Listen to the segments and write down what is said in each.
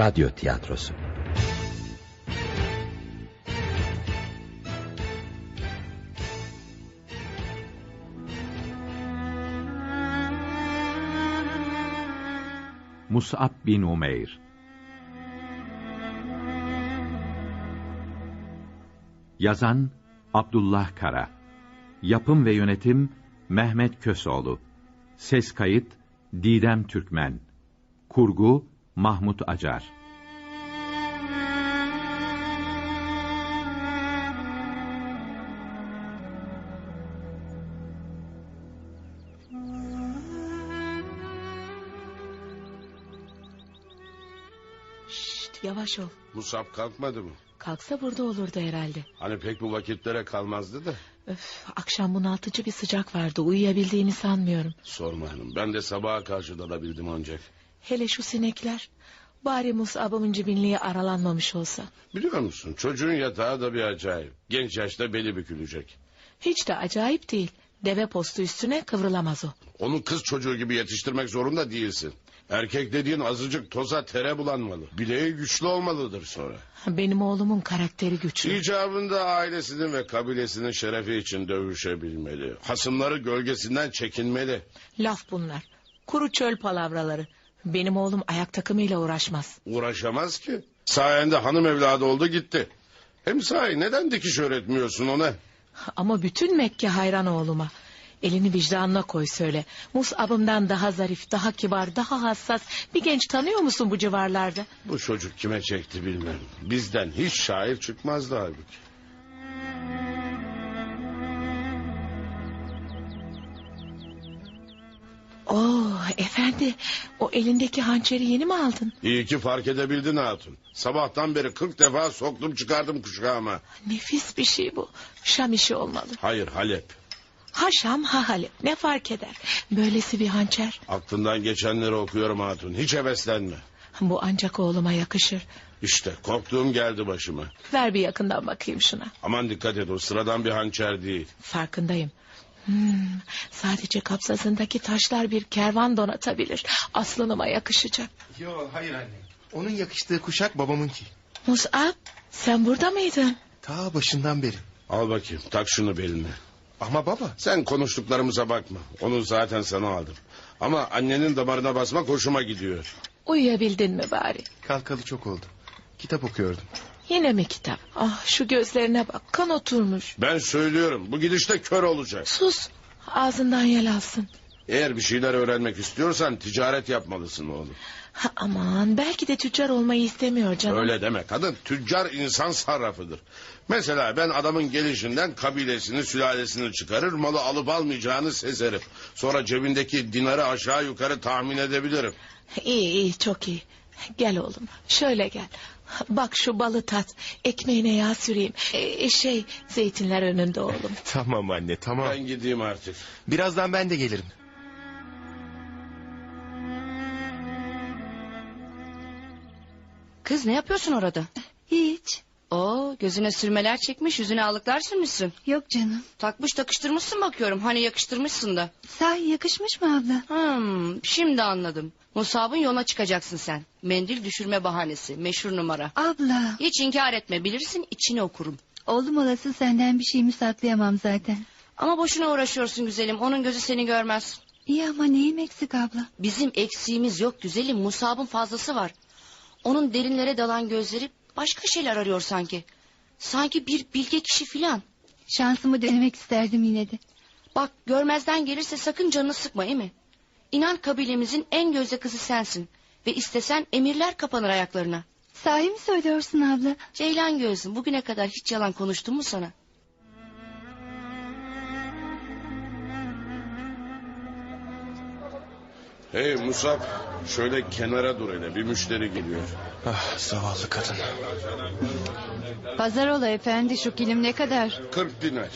Radyo tiyatrosu. Mus'ab bin Umeyr Yazan Abdullah Kara. Yapım ve yönetim Mehmet Kösoğlu. Ses kayıt Didem Türkmen. Kurgu Mahmut Acar Şşt yavaş ol. Musab kalkmadı mı? Kalksa burada olurdu herhalde. Hani pek bu vakitlere kalmazdı da. Öf, akşam bunaltıcı bir sıcak vardı. Uyuyabildiğini sanmıyorum. Sorma hanım. Ben de sabaha karşı dalabildim ancak. Hele şu sinekler. Bari Musab'ımın cibinliği aralanmamış olsa. Biliyor musun çocuğun yatağı da bir acayip. Genç yaşta beli bükülecek. Hiç de acayip değil. Deve postu üstüne kıvrılamaz o. Onu kız çocuğu gibi yetiştirmek zorunda değilsin. Erkek dediğin azıcık toza tere bulanmalı. Bileği güçlü olmalıdır sonra. Benim oğlumun karakteri güçlü. İcabında ailesinin ve kabilesinin şerefi için dövüşebilmeli. Hasımları gölgesinden çekinmeli. Laf bunlar. Kuru çöl palavraları. Benim oğlum ayak takımıyla uğraşmaz. Uğraşamaz ki. Sayende hanım evladı oldu gitti. Hem sahi neden dikiş öğretmiyorsun ona? Ama bütün Mekke hayran oğluma. Elini vicdanına koy söyle. Musab'ımdan daha zarif, daha kibar, daha hassas bir genç tanıyor musun bu civarlarda? Bu çocuk kime çekti bilmem. Bizden hiç şair çıkmazdı halbuki. Oo efendi, o elindeki hançeri yeni mi aldın? İyi ki fark edebildin hatun. Sabahtan beri kırk defa soktum çıkardım kuşağıma. Nefis bir şey bu. Şam işi olmalı. Hayır Halep. Ha Şam ha Halep ne fark eder? Böylesi bir hançer. Aklından geçenleri okuyorum hatun. Hiç heveslenme. Bu ancak oğluma yakışır. İşte korktuğum geldi başıma. Ver bir yakından bakayım şuna. Aman dikkat et o sıradan bir hançer değil. Farkındayım. Hmm, sadece kapsasındaki taşlar bir kervan donatabilir. Aslanıma yakışacak. Yo hayır anne. Onun yakıştığı kuşak babamınki. Musab sen burada mıydın? Ta başından beri. Al bakayım tak şunu beline. Ama baba Sen konuştuklarımıza bakma. Onu zaten sana aldım. Ama annenin damarına basmak hoşuma gidiyor. Uyuyabildin mi bari? kalkalı çok oldu. Kitap okuyordum. Yine mi kitap? Ah şu gözlerine bak kan oturmuş. Ben söylüyorum bu gidişte kör olacak. Sus ağzından yel alsın. Eğer bir şeyler öğrenmek istiyorsan ticaret yapmalısın oğlum. Ha, aman belki de tüccar olmayı istemiyor canım. Öyle deme kadın tüccar insan sarrafıdır. Mesela ben adamın gelişinden kabilesini sülalesini çıkarır malı alıp almayacağını sezerim. Sonra cebindeki dinarı aşağı yukarı tahmin edebilirim. İyi iyi çok iyi. Gel oğlum şöyle gel. Bak şu balı tat. Ekmeğine yağ süreyim. Ee, şey zeytinler önünde oğlum. Tamam anne tamam. Ben gideyim artık. Birazdan ben de gelirim. Kız ne yapıyorsun orada? Hiç. Oo gözüne sürmeler çekmiş yüzüne alıklar sürmüşsün. Yok canım. Takmış takıştırmışsın bakıyorum hani yakıştırmışsın da. Sahi yakışmış mı abla? Hmm, şimdi anladım. Musab'ın yoluna çıkacaksın sen. Mendil düşürme bahanesi meşhur numara. Abla. Hiç inkar etme bilirsin içini okurum. Oğlum olası senden bir şeyimi saklayamam zaten. Ama boşuna uğraşıyorsun güzelim onun gözü seni görmez. İyi ama neyim eksik abla? Bizim eksiğimiz yok güzelim Musab'ın fazlası var. Onun derinlere dalan gözleri başka şeyler arıyor sanki. Sanki bir bilge kişi filan. Şansımı denemek isterdim yine de. Bak görmezden gelirse sakın canını sıkma mi? İnan kabilemizin en gözde kızı sensin. Ve istesen emirler kapanır ayaklarına. Sahi mi söylüyorsun abla? Ceylan gözlüm bugüne kadar hiç yalan konuştum mu sana? Hey Musab şöyle kenara dur hele bir müşteri geliyor. Ah zavallı kadın. Pazar ola efendi şu kilim ne kadar? 40 dinar.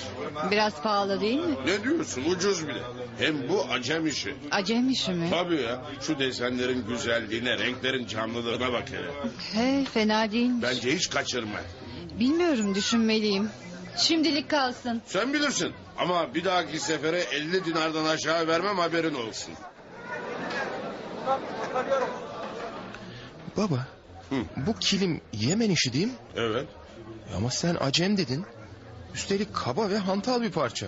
Biraz pahalı değil mi? Ne diyorsun ucuz bile. Hem bu acem işi. Acem işi mi? Tabii ya şu desenlerin güzelliğine renklerin canlılığına bak hele. Hey fena değilmiş. Bence hiç kaçırma. Bilmiyorum düşünmeliyim. Şimdilik kalsın. Sen bilirsin ama bir dahaki sefere 50 dinardan aşağı vermem haberin olsun. Baba Bu kilim Yemen işi değil mi? Evet. Ama sen acem dedin. Üstelik kaba ve hantal bir parça.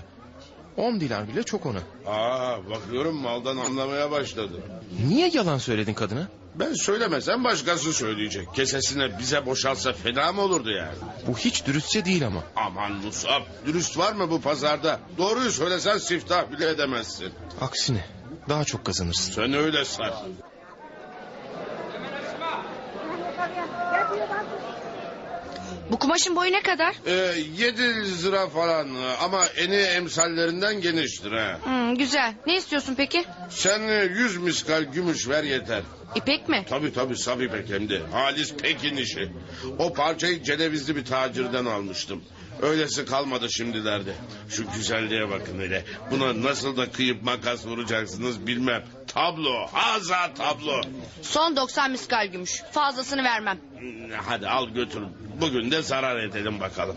10 dinar bile çok ona. Aa bakıyorum maldan anlamaya başladı. Niye yalan söyledin kadına? Ben söylemesem başkası söyleyecek. Kesesine bize boşalsa fena mı olurdu yani? Bu hiç dürüstçe değil ama. Aman Musab, dürüst var mı bu pazarda? Doğruyu söylesen siftah bile edemezsin. Aksine daha çok kazanırsın. Sen öyle sar. Bu kumaşın boyu ne kadar? Ee, yedi lira falan ama eni emsallerinden geniştir ha. Hmm, güzel. Ne istiyorsun peki? Sen e, yüz miskal gümüş ver yeter. İpek mi? Tabi tabi Sabi Pek hem de. Halis Pekin işi. O parçayı Cenevizli bir tacirden almıştım. Öylesi kalmadı şimdilerde. Şu güzelliğe bakın hele. Buna nasıl da kıyıp makas vuracaksınız bilmem. Tablo, haza tablo. Son 90 miskal gümüş. Fazlasını vermem. Hmm, Hadi al götür. Bugün de zarar edelim bakalım.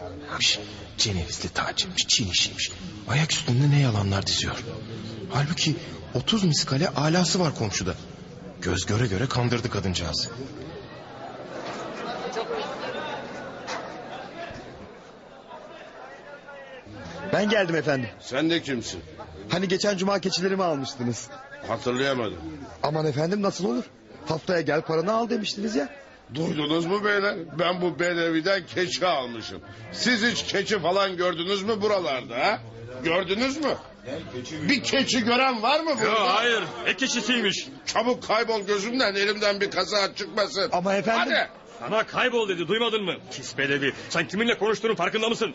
Cenevizli tacirmiş, Çin işiymiş. Ayak üstünde ne yalanlar diziyor. Halbuki 30 miskale alası var komşuda. Göz göre göre kandırdı kadıncağızı. Ben geldim efendim. Sen de kimsin? Hani geçen cuma keçilerimi almıştınız. Hatırlayamadım. Aman efendim nasıl olur? Haftaya gel paranı al demiştiniz ya. Duydunuz mu beyler? Ben bu bedeviden keçi almışım. Siz hiç keçi falan gördünüz mü buralarda ha? Gördünüz mü? Bir keçi gören var mı burada? hayır. Ne keçisiymiş? Çabuk kaybol gözümden elimden bir kaza çıkmasın. Ama efendim- Hadi. Sana kaybol dedi duymadın mı? Pis bedevi. Sen kiminle konuştuğunun farkında mısın?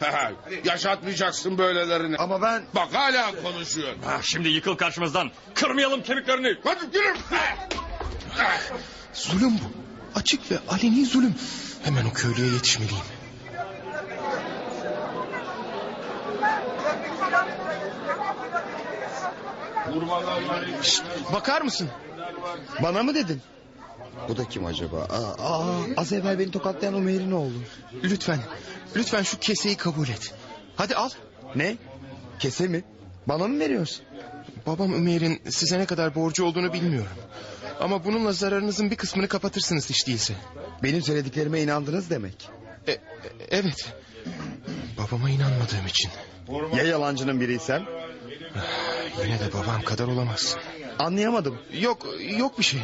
Yaşatmayacaksın böylelerini. Ama ben... Bak hala konuşuyor. Ha, şimdi yıkıl karşımızdan. Kırmayalım kemiklerini. Hadi yürü. Zulüm bu. Açık ve aleni zulüm. Hemen o köylüye yetişmeliyim. Şşt, bakar mısın? Bana mı dedin? Bu da kim acaba? Aa, aa, az evvel beni tokatlayan o Mehri'nin oğlu. Lütfen, lütfen şu keseyi kabul et. Hadi al. Ne? Kese mi? Bana mı veriyorsun? Babam Ömer'in size ne kadar borcu olduğunu bilmiyorum. Ama bununla zararınızın bir kısmını kapatırsınız hiç değilse. Benim söylediklerime inandınız demek. E, e, evet. Babama inanmadığım için. Ya yalancının biriysem? Yine de babam kadar olamazsın. Anlayamadım. Yok, yok bir şey.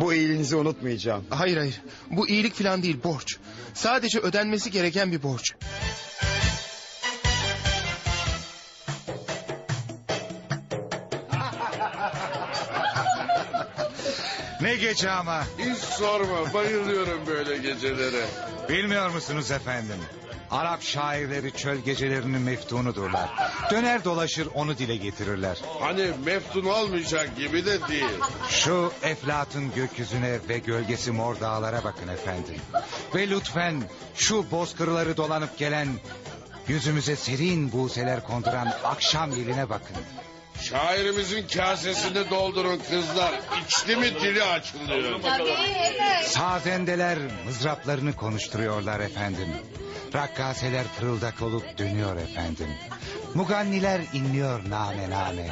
Bu iyiliğinizi unutmayacağım. Hayır hayır. Bu iyilik falan değil borç. Sadece ödenmesi gereken bir borç. Ne gece ama. Hiç sorma bayılıyorum böyle gecelere. Bilmiyor musunuz efendim? Arap şairleri çöl gecelerinin meftunudurlar. Döner dolaşır onu dile getirirler. Hani meftun olmayacak gibi de değil. Şu eflatun gökyüzüne ve gölgesi mor dağlara bakın efendim. Ve lütfen şu bozkırları dolanıp gelen... ...yüzümüze serin buseler konduran akşam yeline bakın. Şairimizin kasesini doldurun kızlar. İçti mi dili açılıyor. Sazendeler mızraplarını konuşturuyorlar efendim. Rakkaseler fırıldak olup dönüyor efendim. Muganniler inliyor name name.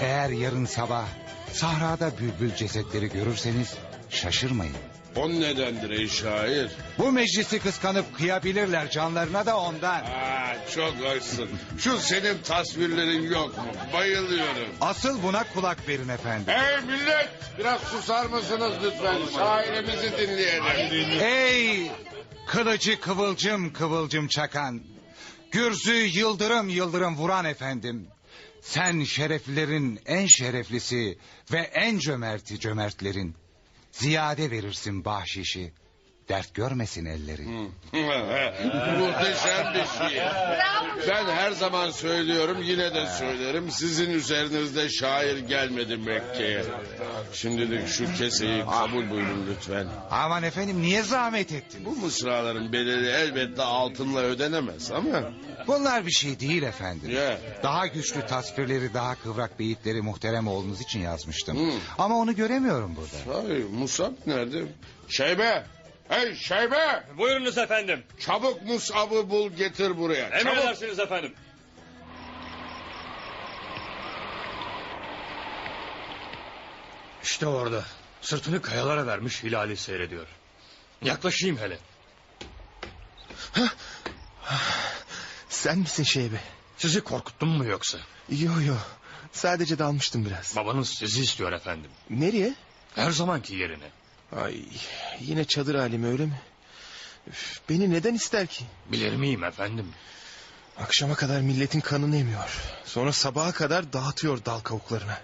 Eğer yarın sabah sahrada bülbül cesetleri görürseniz şaşırmayın. O nedendir ey şair? Bu meclisi kıskanıp kıyabilirler canlarına da ondan. Aa, çok hoşsun. Şu senin tasvirlerin yok mu? Bayılıyorum. Asıl buna kulak verin efendim. Hey millet! Biraz susar mısınız lütfen? Şairimizi dinleyelim. Ey kılıcı kıvılcım kıvılcım çakan. Gürzü yıldırım yıldırım vuran efendim. Sen şereflilerin en şereflisi ve en cömerti cömertlerin. Ziyade verirsin bahşişi. Dert görmesin elleri. Muhteşem bir şey. Ben her zaman söylüyorum yine de söylerim. Sizin üzerinizde şair gelmedi Mekke'ye. Şimdilik şu keseyi kabul buyurun lütfen. Aman efendim niye zahmet ettin? Bu mısraların bedeli elbette altınla ödenemez ama... Bunlar bir şey değil efendim. Ya. Daha güçlü tasvirleri, daha kıvrak beyitleri muhterem oğlunuz için yazmıştım. Ama onu göremiyorum burada. Hayır Musab nerede? Şeybe! Hey Şeybe! Buyurunuz efendim. Çabuk Musab'ı bul getir buraya. Çabuk. Emredersiniz efendim. İşte orada. Sırtını kayalara vermiş hilali seyrediyor. Yaklaşayım hele. Sen misin Şeybe? Sizi korkuttum mu yoksa? Yo yo. Sadece dalmıştım biraz. Babanız sizi istiyor efendim. Nereye? Her zamanki yerine. Ay yine çadır halimi öyle mi? Üf, beni neden ister ki? Bilir miyim efendim? Akşama kadar milletin kanını emiyor. Sonra sabaha kadar dağıtıyor dal kavuklarına.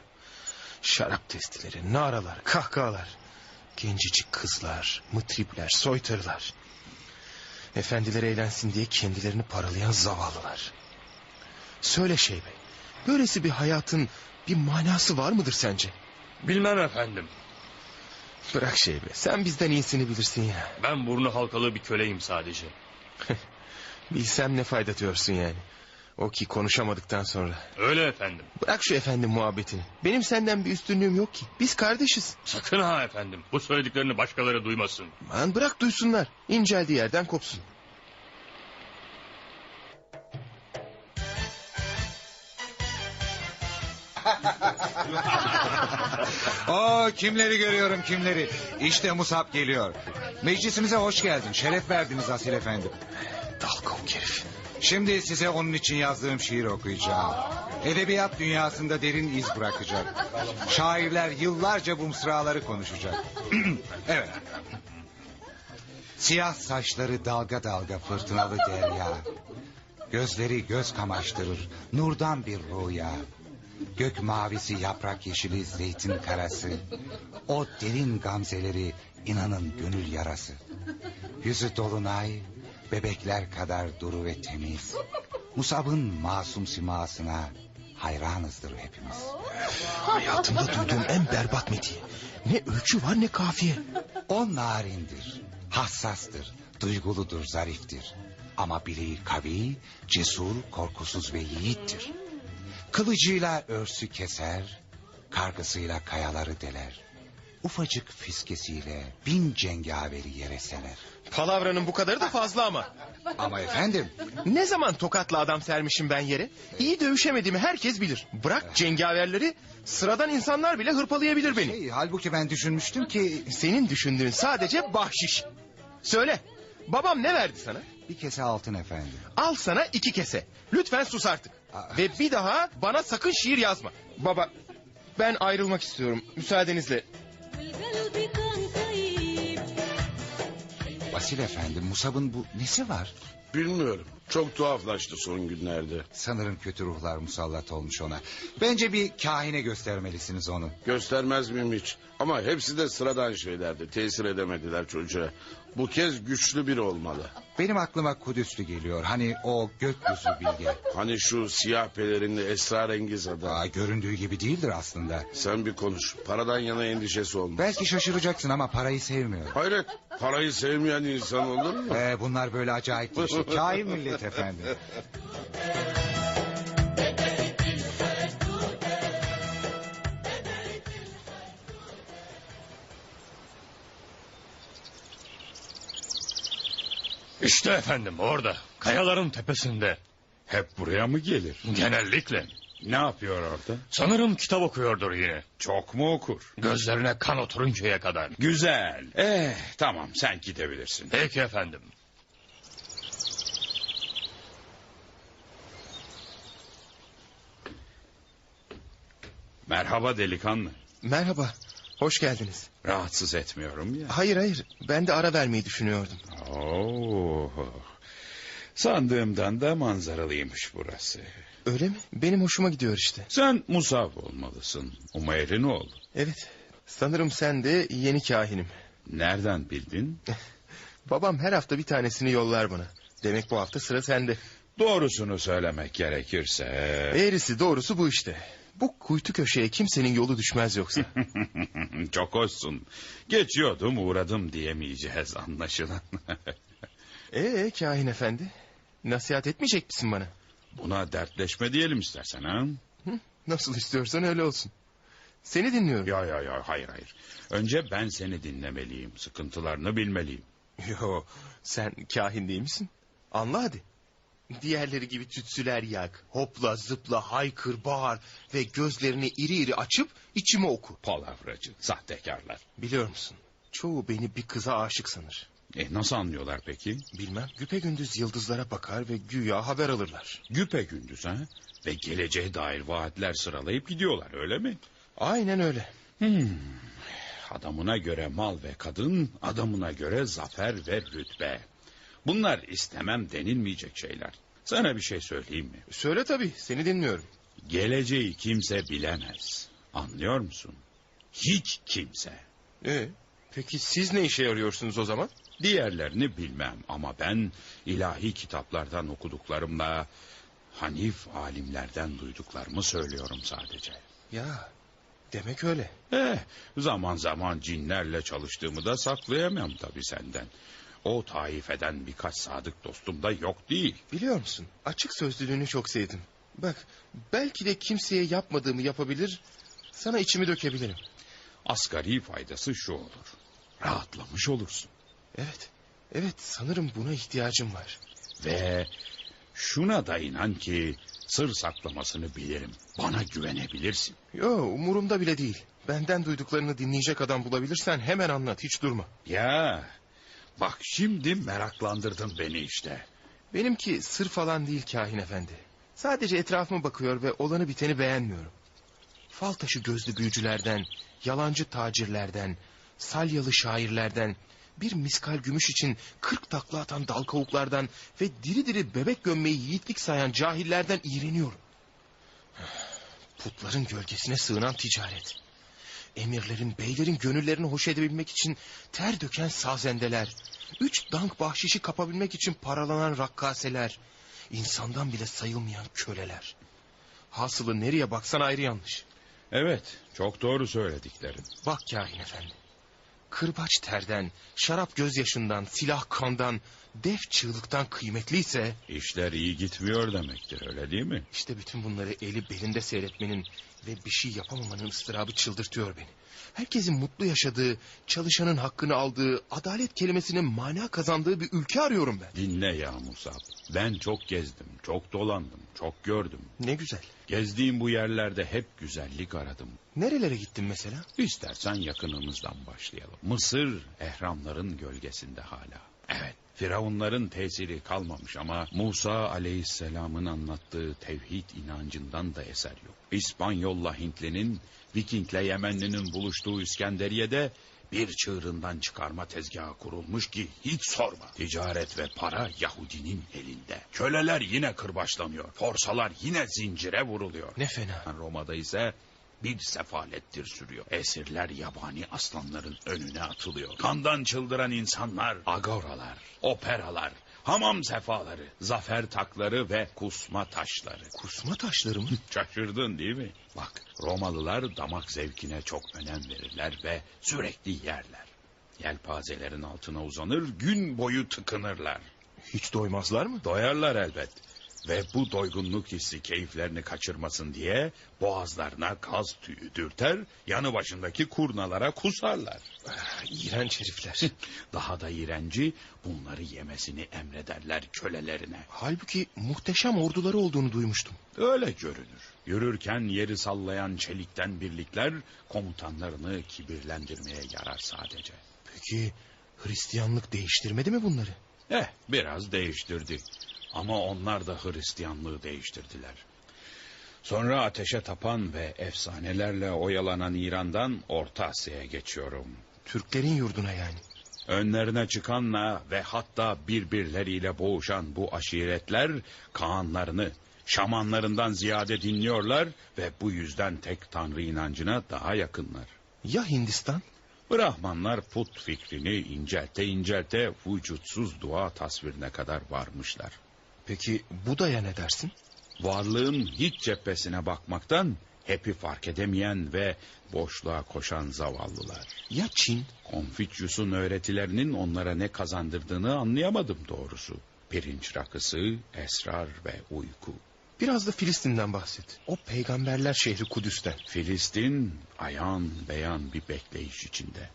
Şarap testileri, naralar, kahkahalar. Gencecik kızlar, mıtripler, soytarılar. Efendiler eğlensin diye kendilerini paralayan zavallılar. Söyle Şeybe, böylesi bir hayatın bir manası var mıdır sence? Bilmem efendim. Bırak Şeybe, sen bizden iyisini bilirsin ya. Ben burnu halkalı bir köleyim sadece. Bilsem ne fayda diyorsun yani. O ki konuşamadıktan sonra. Öyle efendim. Bırak şu efendim muhabbetini. Benim senden bir üstünlüğüm yok ki. Biz kardeşiz. Sakın ha efendim. Bu söylediklerini başkaları duymasın. Aman bırak duysunlar. İnceldiği yerden kopsun. Oo kimleri görüyorum kimleri. İşte Musab geliyor. Meclisimize hoş geldin. Şeref verdiniz Asil efendim. Dal kavuk herif. Şimdi size onun için yazdığım şiir okuyacağım. Edebiyat dünyasında derin iz bırakacak. Şairler yıllarca bu mısraları konuşacak. evet. Siyah saçları dalga dalga fırtınalı derya. Gözleri göz kamaştırır, nurdan bir rüya. Gök mavisi yaprak yeşili zeytin karası. O derin gamzeleri inanın gönül yarası. Yüzü dolunay, bebekler kadar duru ve temiz. Musab'ın masum simasına hayranızdır hepimiz. Hayatımda duyduğum en berbat metiye. Ne ölçü var ne kafiye. O narindir, hassastır, duyguludur, zariftir. Ama bileği kavi, cesur, korkusuz ve yiğittir. Kılıcıyla örsü keser, kargısıyla kayaları deler. Ufacık fiskesiyle bin cengaveri yere serer. Palavranın bu kadarı da fazla ama. Ama efendim, Ne zaman tokatla adam sermişim ben yere? İyi dövüşemediğimi herkes bilir. Bırak cengaverleri sıradan insanlar bile hırpalayabilir beni. şey, halbuki ben düşünmüştüm ki Senin düşündüğün sadece bahşiş. Söyle babam ne verdi sana? bir kese altın efendim. Al sana iki kese. Lütfen sus artık. Ve bir daha bana sakın şiir yazma. Baba ben ayrılmak istiyorum müsaadenizle. Vasil efendi Musab'ın bu nesi var? Bilmiyorum. Çok tuhaflaştı son günlerde. Sanırım kötü ruhlar musallat olmuş ona. Bence bir kahine göstermelisiniz onu. Göstermez miyim hiç? Ama hepsi de sıradan şeylerdi. Tesir edemediler çocuğa. Bu kez güçlü biri olmalı. Benim aklıma Kudüs'lü geliyor. Hani o gökyüzü bilge. Hani şu siyah pelerinli esrarengiz adam. Aa, göründüğü gibi değildir aslında. Sen bir konuş. Paradan yana endişesi olmaz. Belki şaşıracaksın ama parayı sevmiyor. Hayret. Parayı sevmeyen insan olur mu? Ee, bunlar böyle acayip bir şey. Kain millet efendim. İşte efendim orada. Kayaların tepesinde. Hep buraya mı gelir? Genellikle. Ne yapıyor orada? Sanırım kitap okuyordur yine. Çok mu okur? Gözlerine kan oturuncaya kadar. Güzel. Eh tamam sen gidebilirsin. Peki efendim. Merhaba delikanlı. Merhaba hoş geldiniz. Rahatsız etmiyorum ya. Hayır hayır ben de ara vermeyi düşünüyordum. Oo. Sandığımdan da manzaralıymış burası. Öyle mi? Benim hoşuma gidiyor işte. Sen Musav olmalısın. Umayr'in oğlu. Evet sanırım sen de yeni kahinim. Nereden bildin? Babam her hafta bir tanesini yollar bana. Demek bu hafta sıra sende. Doğrusunu söylemek gerekirse... Eğrisi doğrusu bu işte. Bu kuytu köşeye kimsenin yolu düşmez yoksa. Çok hoşsun. Geçiyordum uğradım diyemeyeceğiz anlaşılan. Ee kahin efendi? Nasihat etmeyecek misin bana? Buna dertleşme diyelim istersen ha? Nasıl istiyorsan öyle olsun. Seni dinliyorum. Ya ya ya hayır hayır. Önce ben seni dinlemeliyim. Sıkıntılarını bilmeliyim. Yo sen kahin değil misin? Anla hadi. Diğerleri gibi tütsüler yak. Hopla zıpla haykır bağır. Ve gözlerini iri iri açıp içime oku. Palavracı, sahtekarlar. Biliyor musun? Çoğu beni bir kıza aşık sanır. E nasıl anlıyorlar peki? Bilmem güpegündüz yıldızlara bakar ve güya haber alırlar. Güpe gündüz ha? Ve geleceğe dair vaatler sıralayıp gidiyorlar öyle mi? Aynen öyle. Hmm. Adamına göre mal ve kadın, adamına göre zafer ve rütbe. Bunlar istemem denilmeyecek şeyler. Sana bir şey söyleyeyim mi? Söyle tabii seni dinliyorum. Geleceği kimse bilemez. Anlıyor musun? Hiç kimse. Ee, peki siz ne işe yarıyorsunuz o zaman? Diğerlerini bilmem ama ben ilahi kitaplardan okuduklarımla Hanif alimlerden duyduklarımı söylüyorum sadece. Ya demek öyle. Eh, zaman zaman cinlerle çalıştığımı da saklayamam tabii senden. O taifeden birkaç sadık dostum da yok değil. Biliyor musun açık sözlülüğünü çok sevdim. Bak belki de kimseye yapmadığımı yapabilir sana içimi dökebilirim. Asgari faydası şu olur. Rahatlamış olursun. Evet evet sanırım buna ihtiyacım var. Ve şuna da inan ki sır saklamasını bilirim. Bana güvenebilirsin. Yo umurumda bile değil. Benden duyduklarını dinleyecek adam bulabilirsen hemen anlat hiç durma. Ya bak şimdi meraklandırdın beni işte. Benimki sır falan değil kahin efendi. Sadece etrafıma bakıyor ve olanı biteni beğenmiyorum. Fal taşı gözlü büyücülerden, yalancı tacirlerden, salyalı şairlerden, bir miskal gümüş için kırk takla atan dal kavuklardan ve diri diri bebek gömmeyi yiğitlik sayan cahillerden iğreniyorum. Putların gölgesine sığınan ticaret. Emirlerin, beylerin gönüllerini hoş edebilmek için ter döken sazendeler. Üç dank bahşişi kapabilmek için paralanan rakkaseler. insandan bile sayılmayan köleler. Hasılı nereye baksan ayrı yanlış. Evet çok doğru söylediklerin. Bak kahin efendi. Kırbaç terden, şarap gözyaşından, silah kandan, def çığlıktan kıymetliyse... İşler iyi gitmiyor demektir öyle değil mi? İşte bütün bunları eli belinde seyretmenin ve bir şey yapamamanın ıstırabı çıldırtıyor beni. Herkesin mutlu yaşadığı, çalışanın hakkını aldığı, adalet kelimesinin mana kazandığı bir ülke arıyorum ben. Dinle ya Musab. Ben çok gezdim, çok dolandım, çok gördüm. Ne güzel. Gezdiğim bu yerlerde hep güzellik aradım. Nerelere gittin mesela? İstersen yakınımızdan başlayalım. Mısır ehramların gölgesinde hala. Evet, Firavunların tesiri kalmamış ama Musa aleyhisselamın anlattığı tevhid inancından da eser yok. İspanyolla Hintlinin, Vikingle Yemenlinin buluştuğu İskenderiye'de bir çığırından çıkarma tezgahı kurulmuş ki hiç sorma. Ticaret ve para Yahudinin elinde. Köleler yine kırbaçlanıyor. Forsalar yine zincire vuruluyor. Ne fena. Roma'da ise bir sefalettir sürüyor. Esirler yabani aslanların önüne atılıyor. Kandan çıldıran insanlar, agoralar, operalar, hamam sefaları, zafer takları ve kusma taşları. Kusma taşları mı? Şaşırdın değil mi? Bak Romalılar damak zevkine çok önem verirler ve sürekli yerler. Yelpazelerin altına uzanır, gün boyu tıkınırlar. Hiç doymazlar mı? Doyarlar elbet. Ve bu doygunluk hissi keyiflerini kaçırmasın diye boğazlarına gaz tüyü dürter, yanı başındaki kurnalara kusarlar. Ah, İğrenç herifler. Daha da iğrenci bunları yemesini emrederler kölelerine. Halbuki muhteşem orduları olduğunu duymuştum. Öyle görünür. Yürürken yeri sallayan çelikten birlikler komutanlarını kibirlendirmeye yarar sadece. Peki Hristiyanlık değiştirmedi mi bunları? Eh biraz değiştirdi. Ama onlar da Hristiyanlığı değiştirdiler. Sonra ateşe tapan ve efsanelerle oyalanan İran'dan Orta Asya'ya geçiyorum. Türklerin yurduna yani. Önlerine çıkanla ve hatta birbirleriyle boğuşan bu aşiretler Kaanlarını, şamanlarından ziyade dinliyorlar ve bu yüzden tek tanrı inancına daha yakınlar. Ya Hindistan? Brahmanlar put fikrini incelte incelte vücutsuz dua tasvirine kadar varmışlar. Peki Buda'ya ne dersin? Varlığın hiç cephesine bakmaktan hepi fark edemeyen ve boşluğa koşan zavallılar. Ya Çin? Konfüçyus'un öğretilerinin onlara ne kazandırdığını anlayamadım doğrusu. Pirinç rakısı, esrar ve uyku. Biraz da Filistin'den bahset. O peygamberler şehri Kudüs'ten. Filistin ayan beyan bir bekleyiş içinde.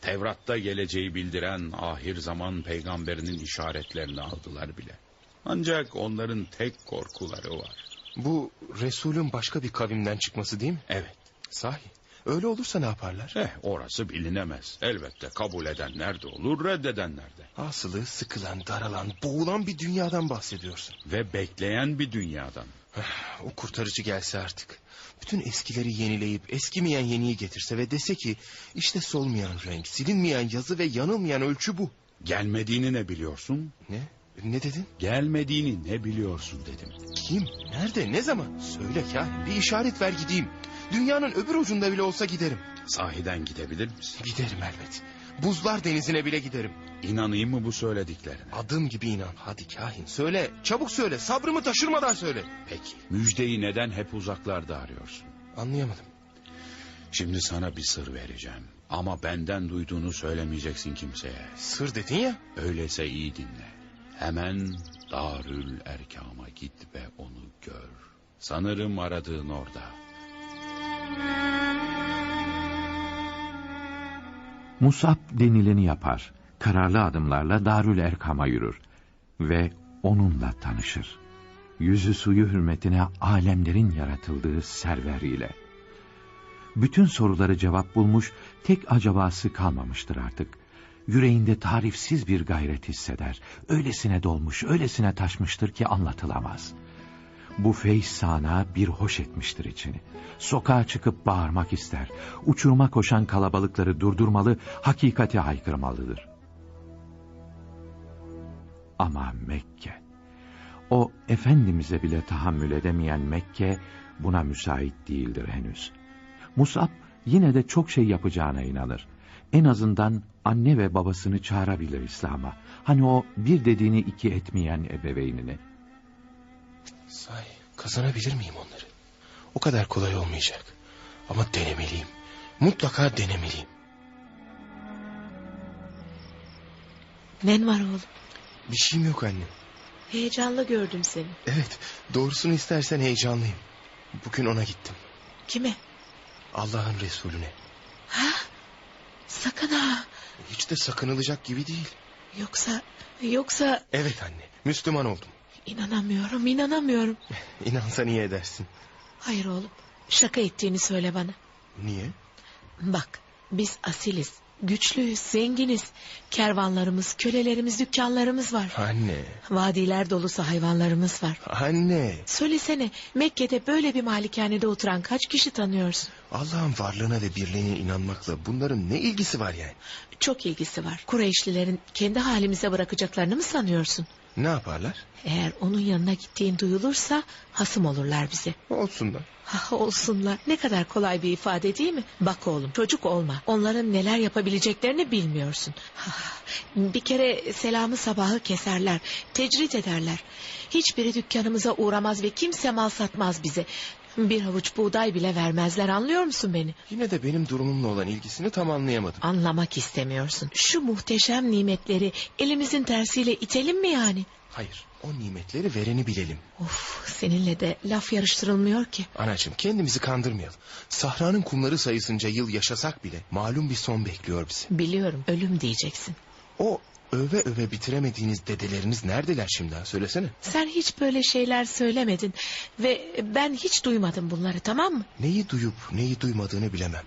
Tevrat'ta geleceği bildiren ahir zaman peygamberinin işaretlerini aldılar bile. Ancak onların tek korkuları var. Bu Resul'ün başka bir kavimden çıkması değil mi? Evet. Sahi. Öyle olursa ne yaparlar? Eh orası bilinemez. Elbette kabul edenler de olur reddedenler de. Hasılı sıkılan, daralan, boğulan bir dünyadan bahsediyorsun. Ve bekleyen bir dünyadan. O kurtarıcı gelse artık. Bütün eskileri yenileyip eskimeyen yeniyi getirse ve dese ki... ...işte solmayan renk, silinmeyen yazı ve yanılmayan ölçü bu. Gelmediğini ne biliyorsun? Ne? Ne dedin? Gelmediğini ne biliyorsun dedim. Kim? Nerede? Ne zaman? Söyle kahin bir işaret ver gideyim. Dünyanın öbür ucunda bile olsa giderim. Sahiden gidebilir misin? Giderim elbet. Buzlar denizine bile giderim. İnanayım mı bu söylediklerine? Adım gibi inan. Hadi kahin söyle. Çabuk söyle. Sabrımı taşırmadan söyle. Peki. Müjdeyi neden hep uzaklarda arıyorsun? Anlayamadım. Şimdi sana bir sır vereceğim. Ama benden duyduğunu söylemeyeceksin kimseye. Sır dedin ya. Öyleyse iyi dinle. Hemen Darül Erkam'a git ve onu gör. Sanırım aradığın orada. Musab denileni yapar. Kararlı adımlarla Darül Erkam'a yürür. Ve onunla tanışır. Yüzü suyu hürmetine alemlerin yaratıldığı server ile. Bütün soruları cevap bulmuş, tek acabası kalmamıştır artık. Yüreğinde tarifsiz bir gayret hisseder. Öylesine dolmuş, öylesine taşmıştır ki anlatılamaz. Bu feyz sana bir hoş etmiştir içini. Sokağa çıkıp bağırmak ister. Uçuruma koşan kalabalıkları durdurmalı, hakikati haykırmalıdır. Ama Mekke, o Efendimiz'e bile tahammül edemeyen Mekke buna müsait değildir henüz. Musab yine de çok şey yapacağına inanır. En azından anne ve babasını çağırabilir İslam'a. Hani o bir dediğini iki etmeyen ebeveynini. Say kazanabilir miyim onları? O kadar kolay olmayacak. Ama denemeliyim. Mutlaka denemeliyim. Nen var oğlum? Bir şeyim yok anne. Heyecanlı gördüm seni. Evet doğrusunu istersen heyecanlıyım. Bugün ona gittim. Kime? Allah'ın Resulüne. Ha? Sakın ha. Hiç de sakınılacak gibi değil. Yoksa, yoksa Evet anne Müslüman oldum. inanamıyorum, inanamıyorum. İnansan iyi edersin. Hayır oğlum, şaka ettiğini söyle bana. Niye? Bak, biz asiliz, güçlüyüz, zenginiz. Kervanlarımız, kölelerimiz, dükkanlarımız var. Anne. Vadiler dolusu hayvanlarımız var. Anne. Söylesene, Mekke'de böyle bir malikanede oturan kaç kişi tanıyorsun? Allah'ın varlığına ve birliğine inanmakla bunların ne ilgisi var yani? Çok ilgisi var. Kureyşlilerin kendi halimize bırakacaklarını mı sanıyorsun? Ne yaparlar? Eğer onun yanına gittiğin duyulursa hasım olurlar bize. Olsunlar. Ha, olsunlar. Ne kadar kolay bir ifade değil mi? Bak oğlum çocuk olma. Onların neler yapabileceklerini bilmiyorsun. Ha, bir kere selamı sabahı keserler. Tecrit ederler. Hiçbiri dükkanımıza uğramaz ve kimse mal satmaz bize. Bir havuç buğday bile vermezler anlıyor musun beni? Yine de benim durumumla olan ilgisini tam anlayamadım. Anlamak istemiyorsun. Şu muhteşem nimetleri elimizin tersiyle itelim mi yani? Hayır o nimetleri vereni bilelim. Of seninle de laf yarıştırılmıyor ki. Anacığım kendimizi kandırmayalım. Sahranın kumları sayısınca yıl yaşasak bile malum bir son bekliyor bizi. Biliyorum ölüm diyeceksin. O öve öve bitiremediğiniz dedeleriniz neredeler şimdi ha? söylesene. Sen hiç böyle şeyler söylemedin ve ben hiç duymadım bunları tamam mı? Neyi duyup neyi duymadığını bilemem.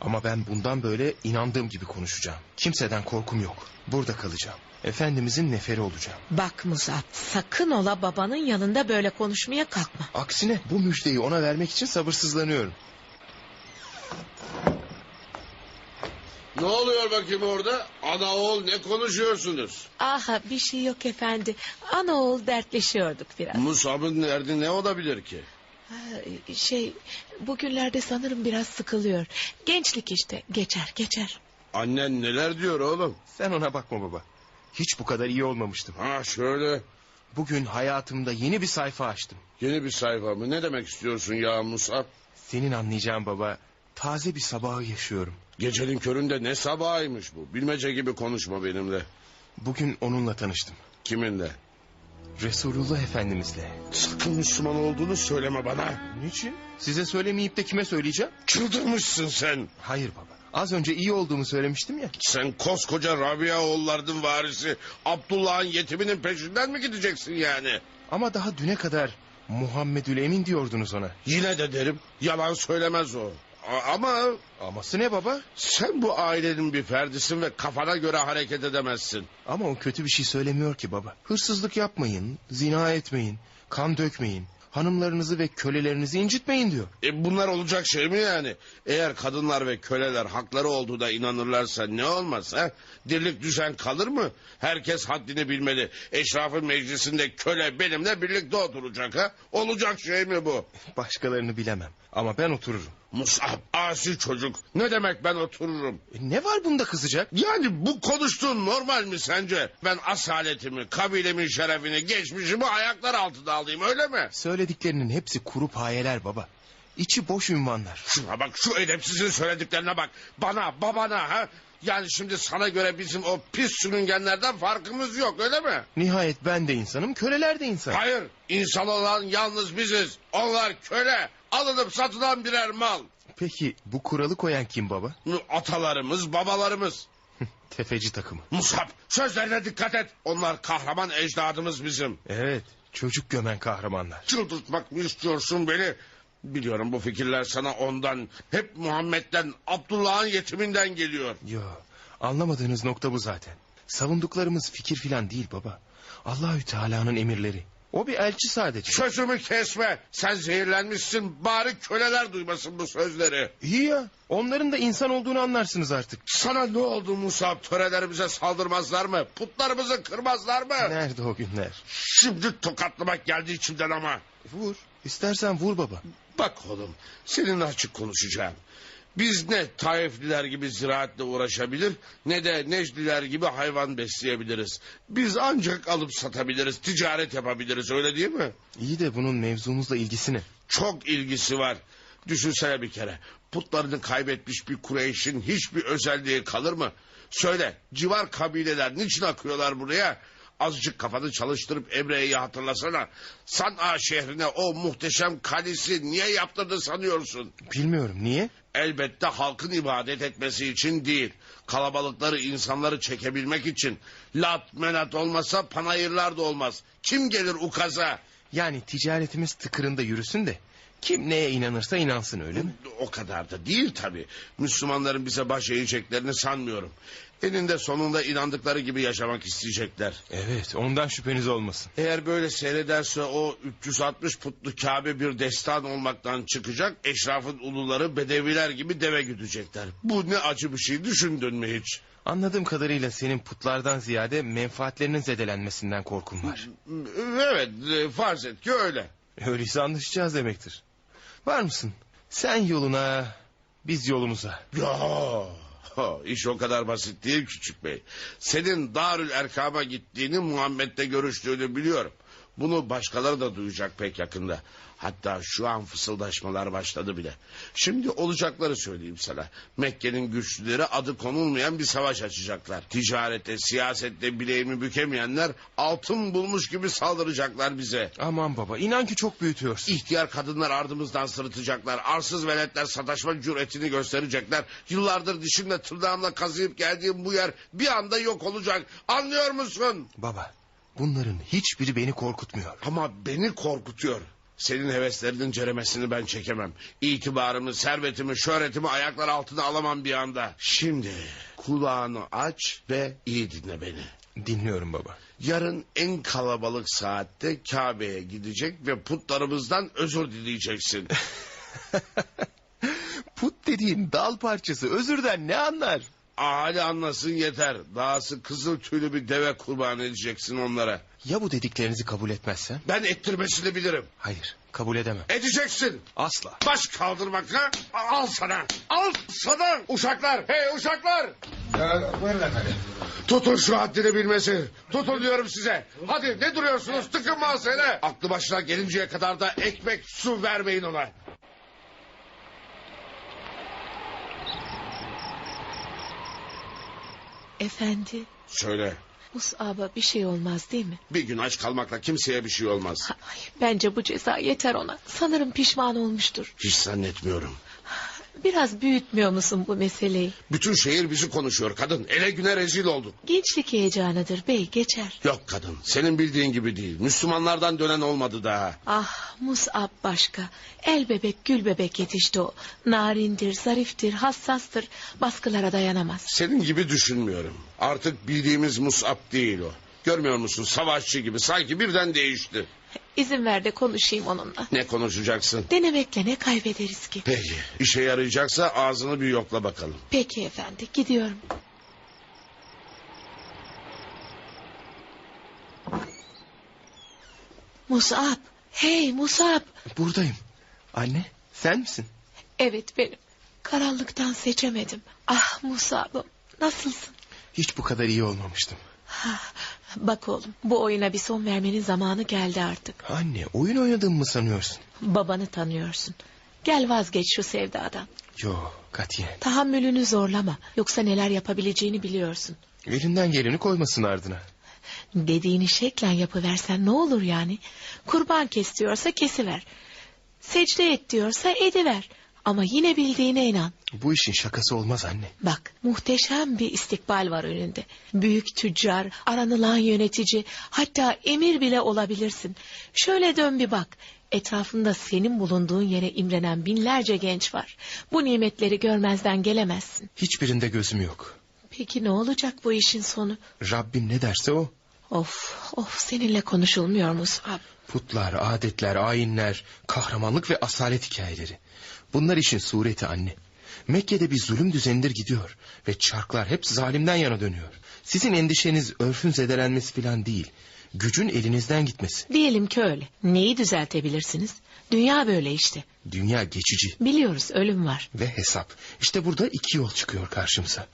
Ama ben bundan böyle inandığım gibi konuşacağım. Kimseden korkum yok. Burada kalacağım. Efendimizin neferi olacağım. Bak Musab sakın ola babanın yanında böyle konuşmaya kalkma. Aksine bu müjdeyi ona vermek için sabırsızlanıyorum. Ne oluyor bakayım orada? Ana oğul ne konuşuyorsunuz? Aha bir şey yok efendi. Ana oğul dertleşiyorduk biraz. Musab'ın derdi ne olabilir ki? Ha, şey bugünlerde sanırım biraz sıkılıyor. Gençlik işte geçer geçer. Annen neler diyor oğlum? Sen ona bakma baba. Hiç bu kadar iyi olmamıştım. Ha şöyle Bugün hayatımda yeni bir sayfa açtım. yeni bir sayfa mı? Ne demek istiyorsun ya Musab? Senin anlayacağın baba taze bir sabahı yaşıyorum. Gecenin köründe ne sabahıymış bu? Bilmece gibi konuşma benimle. Bugün onunla tanıştım. Kiminle? Resulullah Efendimizle. Sakın Müslüman olduğunu söyleme bana. Niçin? Size söylemeyip de kime söyleyeceğim? Çıldırmışsın sen. Hayır baba. Az önce iyi olduğumu söylemiştim ya. Sen koskoca Rabia oğullardın varisi Abdullah'ın yetiminin peşinden mi gideceksin yani? Ama daha düne kadar Muhammedül Emin diyordunuz ona. Yine de derim yalan söylemez o. a- ama Aması ne baba? sen bu ailenin bir ferdisin ve kafana göre hareket edemezsin. Ama o kötü bir şey söylemiyor ki baba. Hırsızlık yapmayın, zina etmeyin, kan dökmeyin, hanımlarınızı ve kölelerinizi incitmeyin diyor. E bunlar olacak şey mi yani? Eğer kadınlar ve köleler hakları olduğuna inanırlarsa ne olmaz ha? Dirlik düzen kalır mı? Herkes haddini bilmeli. Eşrafın meclisinde köle benimle birlikte oturacak ha? Olacak şey mi bu? Başkalarını bilemem ama ben otururum. Musab asi çocuk. Ne demek ben otururum? E, ne var bunda kızacak? Yani bu konuştuğun normal mi sence? Ben asaletimi, kabilemin şerefini, geçmişimi ayaklar altına alayım öyle mi? Söylediklerinin hepsi kuru payeler baba. İçi boş ünvanlar. Şuna bak şu edepsizin söylediklerine bak. Bana babana ha. Yani şimdi sana göre bizim o pis sürüngenlerden farkımız yok öyle mi? Nihayet ben de insanım, köleler de insan. Hayır insan olan yalnız biziz. Onlar köle alınıp satılan birer mal. Peki bu kuralı koyan kim baba? Atalarımız babalarımız. Tefeci takımı. Musab sözlerine dikkat et. Onlar kahraman ecdadımız bizim. Evet, çocuk gömen kahramanlar. Çıldırtmak mı istiyorsun beni? Biliyorum bu fikirler sana ondan, hep Muhammed'den, Abdullah'ın yetiminden geliyor. Yo, anlamadığınız nokta bu zaten. Savunduklarımız fikir filan değil baba. Allahü Teala'nın emirleri. O bir elçi sadece. Sözümü kesme. Sen zehirlenmişsin. Bari köleler duymasın bu sözleri. İyi ya, onların da insan olduğunu anlarsınız artık. Sana ne oldu Musa? Törelerimize saldırmazlar mı? Putlarımızı kırmazlar mı? Nerede o günler? Şimdi tokatlamak geldi içimden ama. Vur, istersen vur baba. Bak oğlum, seninle açık konuşacağım. Biz ne Taifliler gibi ziraatle uğraşabilir ne de Necdiler gibi hayvan besleyebiliriz. Biz ancak alıp satabiliriz, ticaret yapabiliriz öyle değil mi? İyi de bunun mevzumuzla ilgisi ne? Çok ilgisi var. Düşünsene bir kere. Putlarını kaybetmiş bir Kureyş'in hiçbir özelliği kalır mı? Söyle, civar kabileler niçin akıyorlar buraya? Azıcık kafanı çalıştırıp Emre'yi hatırlasana. San'a şehrine o muhteşem kalesi niye yaptırdı sanıyorsun? Bilmiyorum, niye? Elbette halkın ibadet etmesi için değil. Kalabalıkları, insanları çekebilmek için. Lat menat olmasa panayırlar da olmaz. Kim gelir ukaza? Yani ticaretimiz tıkırında yürüsün de... ...kim neye inanırsa inansın öyle mi? O kadar da değil tabii. Müslümanların bize baş eğeceklerini sanmıyorum. Eninde sonunda inandıkları gibi yaşamak isteyecekler. Evet, ondan şüpheniz olmasın. Eğer böyle seyrederse o 360 putlu Kabe bir destan olmaktan çıkacak. Eşrafın uluları bedeviler gibi deve güdecekler. Bu ne acı bir şey düşündün mü hiç? Anladığım kadarıyla senin putlardan ziyade menfaatlerinin zedelenmesinden korkun var. Evet farz et ki öyle. Öyleyse anlaşacağız demektir. Var mısın? Sen yoluna, biz yolumuza. Ya ha, iş o kadar basit değil küçük bey. Senin Darül Erkam'a gittiğini Muhammed'le görüştüğünü biliyorum. Bunu başkaları da duyacak pek yakında. Hatta şu an fısıldaşmalar başladı bile. Şimdi olacakları söyleyeyim sana. Mekke'nin güçlüleri adı konulmayan bir savaş açacaklar. Ticarette, siyasette bileğimi bükemeyenler altın bulmuş gibi saldıracaklar bize. Aman baba, inan ki çok büyütüyorsun. İhtiyar kadınlar ardımızdan sırıtacaklar. Arsız veletler sataşma cüretini gösterecekler. Yıllardır dişimle tırnağımla kazıyıp geldiğim bu yer bir anda yok olacak. Anlıyor musun? Baba, bunların hiçbiri beni korkutmuyor. Ama beni korkutuyor. Senin heveslerinin ceremesini ben çekemem. İtibarımı, servetimi, şöhretimi ayaklar altına alamam bir anda. Şimdi kulağını aç ve iyi dinle beni. Dinliyorum baba. Yarın en kalabalık saatte Kabe'ye gidecek ve putlarımızdan özür dileyeceksin. Put dediğin dal parçası özürden ne anlar? Ahali anlasın yeter. Dahası kızıl tüylü bir deve kurban edeceksin onlara. Ya bu dediklerinizi kabul etmezsem? Ben ettirmesini bilirim. Hayır, kabul edemem. Edeceksin. Asla. Baş kaldırmak ha? Al sana. Al sana. Uşaklar. Hey uşaklar. buyurun efendim. Tutun şu haddini bilmesi. Tutun diyorum size. Hadi ne duruyorsunuz? Tıkın masaya. Aklı başına gelinceye kadar da ekmek su vermeyin ona. Efendi, Söyle. Musab'a bir şey olmaz değil mi? Bir gün aç kalmakla kimseye bir şey olmaz. Ay, bence bu ceza yeter ona. Sanırım pişman olmuştur. Hiç zannetmiyorum. Biraz büyütmüyor musun bu meseleyi? Bütün şehir bizi konuşuyor kadın. Ele güne rezil olduk. Gençlik heyecanıdır bey geçer. Yok kadın senin bildiğin gibi değil. Müslümanlardan dönen olmadı daha. Ah Musab başka. El bebek gül bebek yetişti o. Narindir, zariftir, hassastır. Baskılara dayanamaz. Senin gibi düşünmüyorum. Artık bildiğimiz Musab değil o. Görmüyor musun savaşçı gibi sanki birden değişti. İzin ver de konuşayım onunla. Ne konuşacaksın? Denemekle ne kaybederiz ki? Peki işe yarayacaksa ağzını bir yokla bakalım. Peki efendi gidiyorum. Musab. Hey Musab. Buradayım. Anne sen misin? Evet benim. Karanlıktan seçemedim. Ah Musab'ım. Nasılsın? Hiç bu kadar iyi olmamıştım. Bak oğlum bu oyuna bir son vermenin zamanı geldi artık. Anne oyun oynadığımı mı sanıyorsun? Babanı tanıyorsun. Gel vazgeç şu sevdadan. Yo katiyen. Tahammülünü zorlama. Yoksa neler yapabileceğini biliyorsun. Elinden geleni koymasın ardına. Dediğini şeklen yapıversen ne olur yani? Kurban kes diyorsa kesiver. Secde et diyorsa ediver. Ama yine bildiğine inan. Bu işin şakası olmaz anne. Bak muhteşem bir istikbal var önünde. Büyük tüccar, aranılan yönetici, hatta emir bile olabilirsin. Şöyle dön bir bak. Etrafında senin bulunduğun yere imrenen binlerce genç var. Bu nimetleri görmezden gelemezsin. Hiçbirinde gözüm yok. Peki ne olacak bu işin sonu? Rabbim ne derse o. Of of seninle konuşulmuyor Musab. Putlar, adetler, ayinler, kahramanlık ve asalet hikayeleri. Bunlar işin sureti anne. Mekke'de bir zulüm düzenidir gidiyor ve çarklar hep zalimden yana dönüyor. Sizin endişeniz örfün zedelenmesi falan değil. Gücün elinizden gitmesi. Diyelim ki öyle. Neyi düzeltebilirsiniz? Dünya böyle işte. Dünya geçici Biliyoruz ölüm var. ve hesap. İşte burada iki yol çıkıyor karşımıza.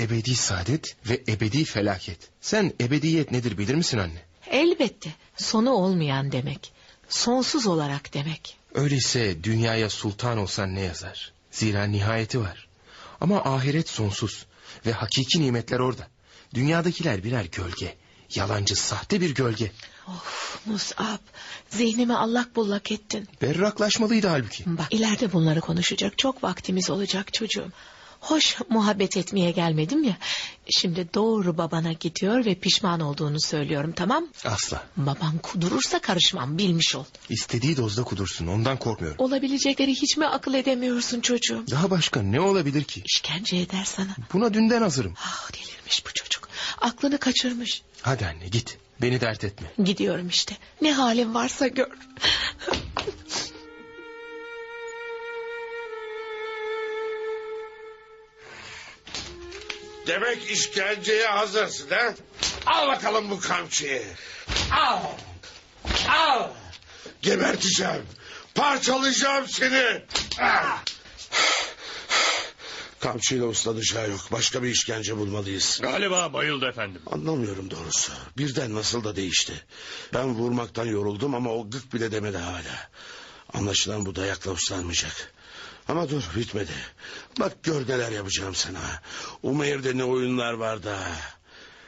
Ebedi saadet ve ebedi felaket. Sen ebediyet nedir bilir misin anne? Elbette sonu olmayan demek. Sonsuz olarak demek. Öyleyse dünyaya sultan olsan ne yazar? Zira nihayeti var. Ama ahiret sonsuz ve hakiki nimetler orada. Dünyadakiler birer gölge. Yalancı, sahte bir gölge. Of Musab zihnimi allak bullak ettin. Berraklaşmalıydı halbuki. Bak ileride bunları konuşacak çok vaktimiz olacak çocuğum. Hoş muhabbet etmeye gelmedim ya. Şimdi doğru babana gidiyor ve pişman olduğunu söylüyorum tamam? Asla. Baban kudurursa karışmam bilmiş ol. İstediği dozda kudursun ondan korkmuyorum. Olabilecekleri hiç mi akıl edemiyorsun çocuğum? Daha başka ne olabilir ki? İşkence eder sana. Buna dünden hazırım. Ah delirmiş bu çocuk. Aklını kaçırmış. Hadi anne git. Beni dert etme. Gidiyorum işte. Ne halin varsa gör. Demek işkenceye hazırsın ha? Al bakalım bu kamçıyı. Al. Al. Geberteceğim. Parçalayacağım seni. Ah. Kamçıyla uslanacağı yok. Başka bir işkence bulmalıyız. Galiba bayıldı efendim. Anlamıyorum doğrusu. Birden nasıl da değişti. Ben vurmaktan yoruldum ama o gık bile demedi hala. Anlaşılan bu dayakla uslanmayacak. Ama dur bitmedi. Bak gör neler yapacağım sana. Umeyr'de ne oyunlar var da.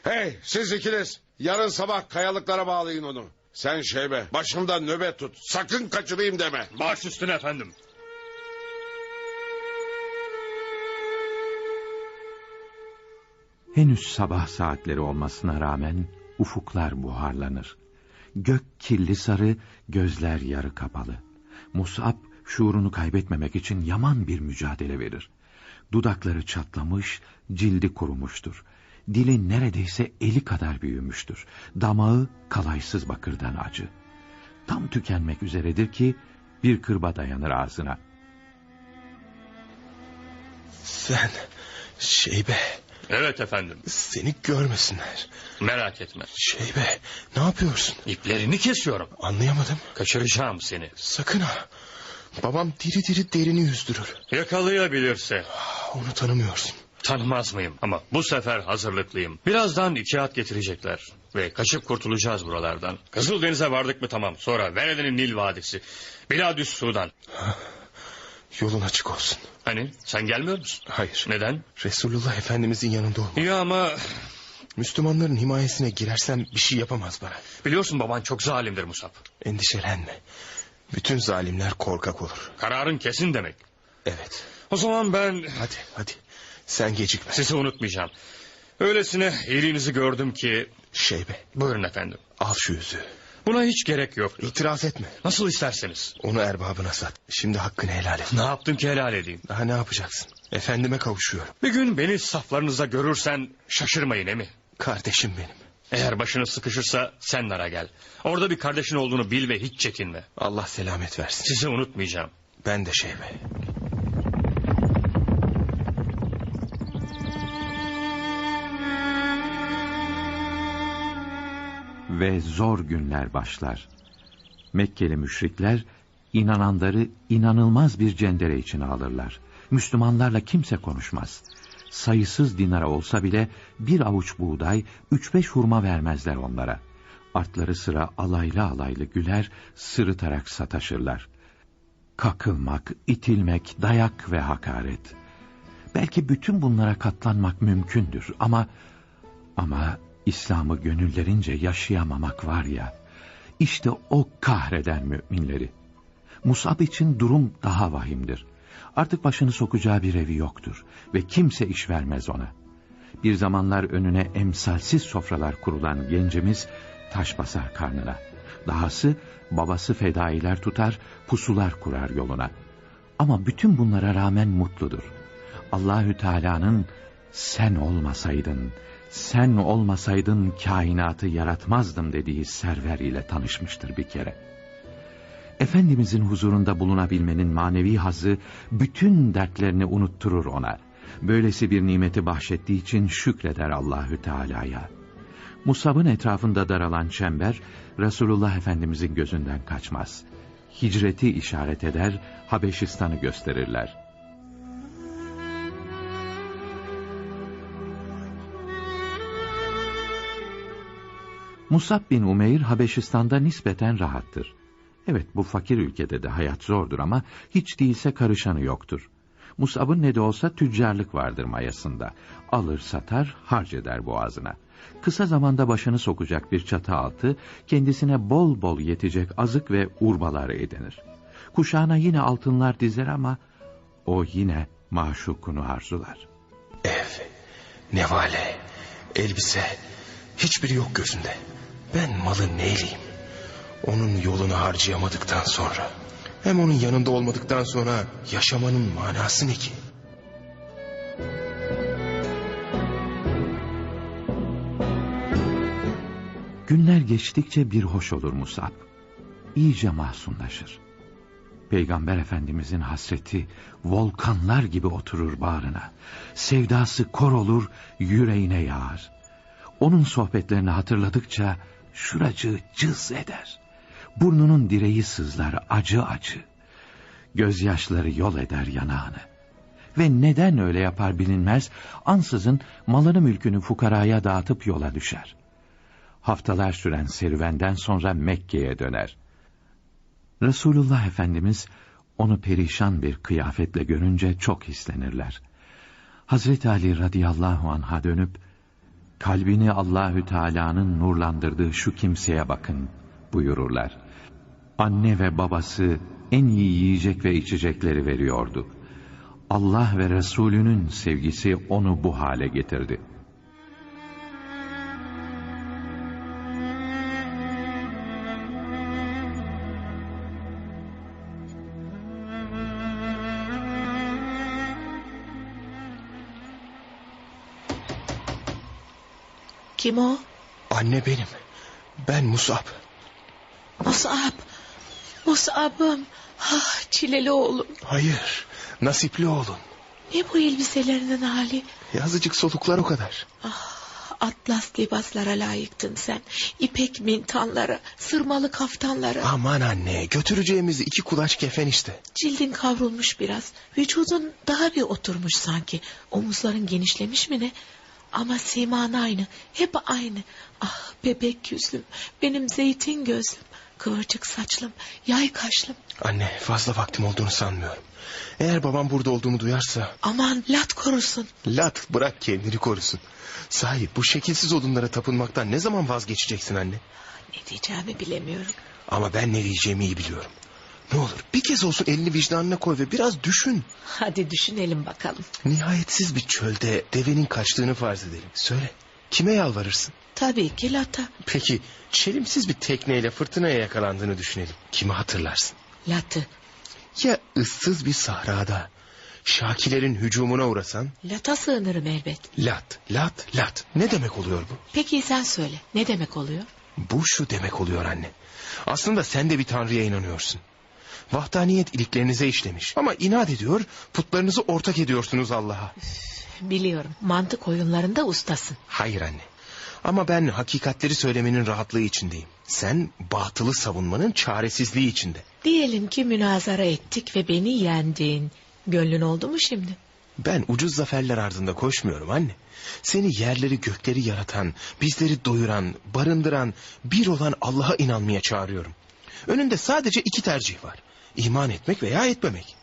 Hey siz ikiniz yarın sabah kayalıklara bağlayın onu. Sen şeybe başımda nöbet tut. Sakın kaçırayım deme. Baş üstüne efendim. Henüz sabah saatleri olmasına rağmen ufuklar buharlanır. Gök kirli sarı, gözler yarı kapalı. Musab şuurunu kaybetmemek için yaman bir mücadele verir. Dudakları çatlamış, cildi kurumuştur. Dili neredeyse eli kadar büyümüştür. Damağı kalaysız bakırdan acı. Tam tükenmek üzeredir ki bir kırba dayanır ağzına. Sen şeybe Evet efendim. seni görmesinler. Merak etme. Şeybe ne yapıyorsun? İplerini kesiyorum. Anlayamadım. Kaçıracağım seni. Sakın ha. Babam diri diri derini yüzdürür. Yakalayabilirse. Onu tanımıyorsun. Tanımaz mıyım? Ama bu sefer hazırlıklıyım. Birazdan iki at getirecekler. Ve kaçıp kurtulacağız buralardan. Kızıldeniz'e vardık mı tamam. Sonra Verede'nin Nil Vadisi. Biladüs Sudan. Yolun açık olsun. Hani sen gelmiyor musun? Hayır. Neden? Resulullah Efendimizin yanında olma. Ya ama Müslümanların himayesine girersem bir şey yapamaz bana. biliyorsun baban çok zalimdir Musab. Endişelenme. Bütün zalimler korkak olur. Kararın kesin demek. Evet. O zaman ben Hadi hadi. Sen gecikme. sizi unutmayacağım. Öylesine iyiliğinizi gördüm ki... Şeybe Buyurun efendim. al şu yüzüğü. Buna hiç gerek yok. İtiraz etme. Nasıl isterseniz. Onu erbabına sat. Şimdi hakkını helal et. Ne yaptım ki helal edeyim. Daha ne yapacaksın? Efendime kavuşuyorum. Bir gün beni saflarınızda görürsen şaşırmayın emi. Kardeşim benim. Eğer başınız sıkışırsa sen nara gel. Orada bir kardeşin olduğunu bil ve hiç çekinme. Allah selamet versin. Sizi unutmayacağım. Ben de şeybe. ve zor günler başlar. Mekkeli müşrikler inananları inanılmaz bir cendere içine alırlar. Müslümanlarla kimse konuşmaz. Sayısız dinara olsa bile bir avuç buğday, üç beş hurma vermezler onlara. Artları sıra alaylı alaylı güler, sırıtarak sataşırlar. Kakılmak, itilmek, dayak ve hakaret. Belki bütün bunlara katlanmak mümkündür ama ama İslam'ı gönüllerince yaşayamamak var ya, işte o kahreden müminleri. Musab için durum daha vahimdir. Artık başını sokacağı bir evi yoktur ve kimse iş vermez ona. Bir zamanlar önüne emsalsiz sofralar kurulan gencimiz taş basar karnına. Dahası babası fedailer tutar, pusular kurar yoluna. Ama bütün bunlara rağmen mutludur. Allahü Teala'nın sen olmasaydın, sen olmasaydın kainatı yaratmazdım dediği server ile tanışmıştır bir kere. Efendimizin huzurunda bulunabilmenin manevi hazzı bütün dertlerini unutturur ona. Böylesi bir nimeti bahşettiği için şükreder Allahü Teala'ya. Musab'ın etrafında daralan çember Resulullah Efendimizin gözünden kaçmaz. Hicreti işaret eder, Habeşistan'ı gösterirler. Musab bin Umeyr Habeşistan'da nispeten rahattır. Evet bu fakir ülkede de hayat zordur ama hiç değilse karışanı yoktur. Musab'ın ne de olsa tüccarlık vardır mayasında. Alır satar harc eder boğazına. Kısa zamanda başını sokacak bir çatı altı kendisine bol bol yetecek azık ve urbalar edinir. Kuşağına yine altınlar dizer ama o yine maşukunu arzular. Ev, nevale, elbise hiçbiri yok gözünde. Ben malın neyleyim? Onun yolunu harcayamadıktan sonra hem onun yanında olmadıktan sonra yaşamanın manası ne ki? Günler geçtikçe bir hoş olur Musab. İyice mahzunlaşır. Peygamber Efendimizin hasreti volkanlar gibi oturur bağrına. Sevdası kor olur, yüreğine yağar. Onun sohbetlerini hatırladıkça şuracığı cız eder. Burnunun direği sızlar acı acı. Gözyaşları yol eder yanağını. Ve neden öyle yapar bilinmez, ansızın malını mülkünü fukaraya dağıtıp yola düşer. Haftalar süren serüvenden sonra Mekke'ye döner. Resulullah Efendimiz onu perişan bir kıyafetle görünce çok hislenirler. Hazreti Ali radıyallahu anh'a dönüp kalbini Allahü Teala'nın nurlandırdığı şu kimseye bakın buyururlar. Anne ve babası en iyi yiyecek ve içecekleri veriyordu. Allah ve Resulünün sevgisi onu bu hale getirdi. Kim o? Anne benim. Ben Musab. Musab. Musab'ım. Ah çileli oğlum. Hayır, nasipli oğlun. Ne bu elbiselerinin hali? Yazıcık soluklar o kadar. Atlas libaslara layıktın sen. İpek mintanlara, sırmalı kaftanlara. Aman anne, götüreceğimiz iki kulaç kefen işte. Cildin kavrulmuş biraz. Vücudun daha bir oturmuş sanki. Omuzların genişlemiş mi ne? Ama siman aynı. Hep aynı. Ah bebek yüzlüm. Benim zeytin gözlüm. Kıvırcık saçlım. Yay kaşlım. Anne, fazla vaktim olduğunu sanmıyorum. Eğer babam burada olduğumu duyarsa... Aman lat korusun. Lat bırak kendini korusun. Sahi bu şekilsiz odunlara tapınmaktan ne zaman vazgeçeceksin anne? Ne diyeceğimi bilemiyorum. Ama ben ne diyeceğimi iyi biliyorum. Ne olur bir kez olsun elini vicdanına koy ve biraz düşün. Hadi düşünelim bakalım. Nihayetsiz bir çölde devenin kaçtığını farz edelim. Söyle kime yalvarırsın? Tabii ki Lata. Peki çelimsiz bir tekneyle fırtınaya yakalandığını düşünelim. Kimi hatırlarsın? Latı. Ya ıssız bir sahrada Şakilerin hücumuna uğrasan? Lata sığınırım elbet. Lat, lat, lat. Ne demek oluyor bu? Peki sen söyle. Ne demek oluyor? Bu şu demek oluyor anne. Aslında sen de bir tanrıya inanıyorsun. Vahdaniyet iliklerinize işlemiş. Ama inat ediyor, putlarınızı ortak ediyorsunuz Allah'a. Biliyorum. Mantık oyunlarında ustasın. Hayır anne. Ama ben hakikatleri söylemenin rahatlığı içindeyim. Sen batılı savunmanın çaresizliği içinde. Diyelim ki münazara ettik ve beni yendin. Gönlün oldu mu şimdi? Ben ucuz zaferler ardında koşmuyorum anne. Seni yerleri gökleri yaratan, bizleri doyuran, barındıran, bir olan Allah'a inanmaya çağırıyorum. Önünde sadece iki tercih var. İman etmek veya etmemek.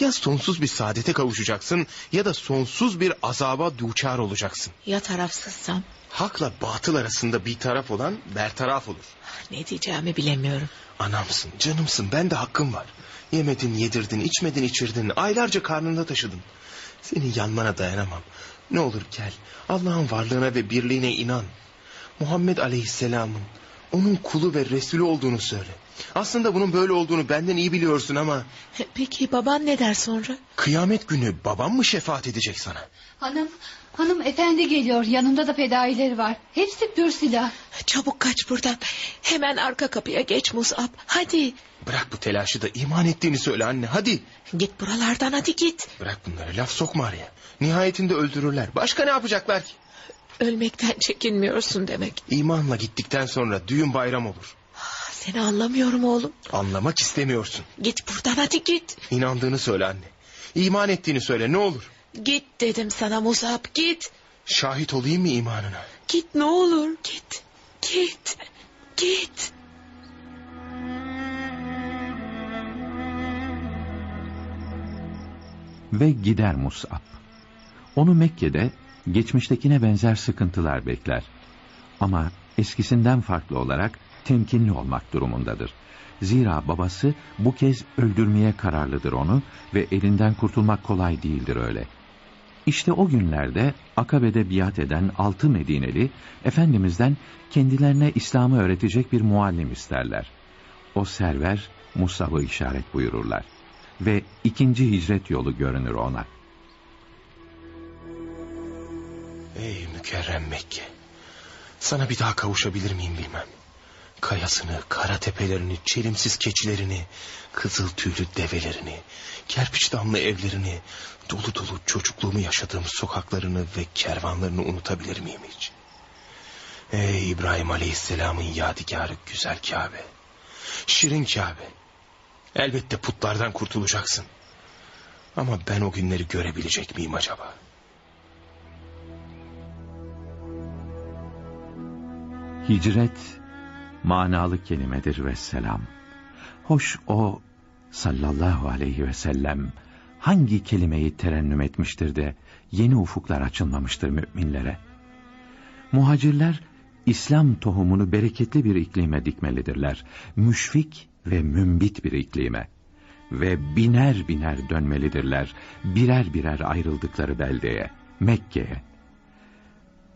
Ya sonsuz bir saadete kavuşacaksın ya da sonsuz bir azaba duçar olacaksın. Ya tarafsızsam? Hakla batıl arasında bir taraf olan bertaraf olur. Ne diyeceğimi bilemiyorum. Anamsın, canımsın, ben de hakkım var. Yemedin, yedirdin, içmedin, içirdin, aylarca karnında taşıdın. Senin yanmana dayanamam. Ne olur gel, Allah'ın varlığına ve birliğine inan. Muhammed Aleyhisselam'ın, onun kulu ve Resulü olduğunu söyle. Aslında bunun böyle olduğunu benden iyi biliyorsun ama... Peki baban ne der sonra? Kıyamet günü babam mı şefaat edecek sana? Hanım, hanım efendi geliyor. Yanında da fedaileri var. Hepsi pür silah. Çabuk kaç buradan. Hemen arka kapıya geç Musab. Hadi. Bırak bu telaşı da iman ettiğini söyle anne hadi. Git buralardan hadi git. Bırak bunları laf sokma araya. Nihayetinde öldürürler. Başka ne yapacaklar ki? Ölmekten çekinmiyorsun demek. İmanla gittikten sonra düğün bayram olur. Seni anlamıyorum oğlum. Anlamak istemiyorsun. Git buradan hadi git. İnandığını söyle anne. İman ettiğini söyle ne olur. Git dedim sana Musab git. Şahit olayım mı imanına? Git ne olur git. Git. Git. Ve gider Mus'ab. Onu Mekke'de geçmiştekine benzer sıkıntılar bekler. Ama eskisinden farklı olarak temkinli olmak durumundadır. Zira babası bu kez öldürmeye kararlıdır onu ve elinden kurtulmak kolay değildir öyle. İşte o günlerde Akabe'de biat eden altı Medineli, Efendimiz'den kendilerine İslam'ı öğretecek bir muallim isterler. O server Musab'ı işaret buyururlar. Ve ikinci hicret yolu görünür ona. Ey mükerrem Mekke. Sana bir daha kavuşabilir miyim bilmem. Kayasını, kara tepelerini, çelimsiz keçilerini, kızıl tüylü develerini, kerpiç damlı evlerini, dolu dolu çocukluğumu yaşadığım sokaklarını ve kervanlarını unutabilir miyim hiç? Ey İbrahim Aleyhisselam'ın yadigarı güzel Kabe. Şirin Kabe. Elbette putlardan kurtulacaksın. Ama ben o günleri görebilecek miyim acaba? Hicret manalı kelimedir ve selam. Hoş o sallallahu aleyhi ve sellem hangi kelimeyi terennüm etmiştir de yeni ufuklar açılmamıştır müminlere. Muhacirler İslam tohumunu bereketli bir iklime dikmelidirler. Müşfik ve mümbit bir iklime. Ve biner biner dönmelidirler. Birer birer ayrıldıkları beldeye, Mekke'ye.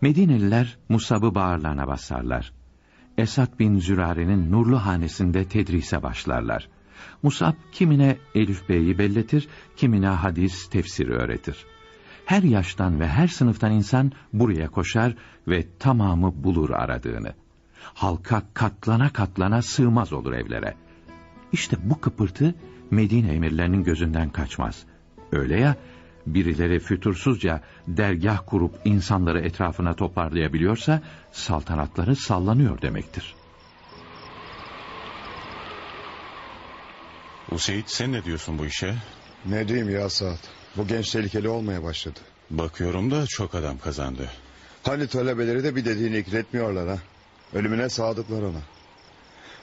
Medineliler Musab'ı bağırlarına basarlar. Esad bin Zürare'nin nurlu hanesinde tedrise başlarlar. Musab kimine Elif Bey'i belletir, kimine hadis, tefsiri öğretir. Her yaştan ve her sınıftan insan buraya koşar ve tamamı bulur aradığını. Halka katlana katlana sığmaz olur evlere. İşte bu kıpırtı Medine emirlerinin gözünden kaçmaz. Öyle ya, birileri fütursuzca dergah kurup insanları etrafına toparlayabiliyorsa saltanatları sallanıyor demektir. Useyd sen ne diyorsun bu işe? Ne diyeyim ya Saad? Bu genç tehlikeli olmaya başladı. Bakıyorum da çok adam kazandı. Hani talebeleri de bir dediğini ikletmiyorlar ha. Ölümüne sadıklar ona.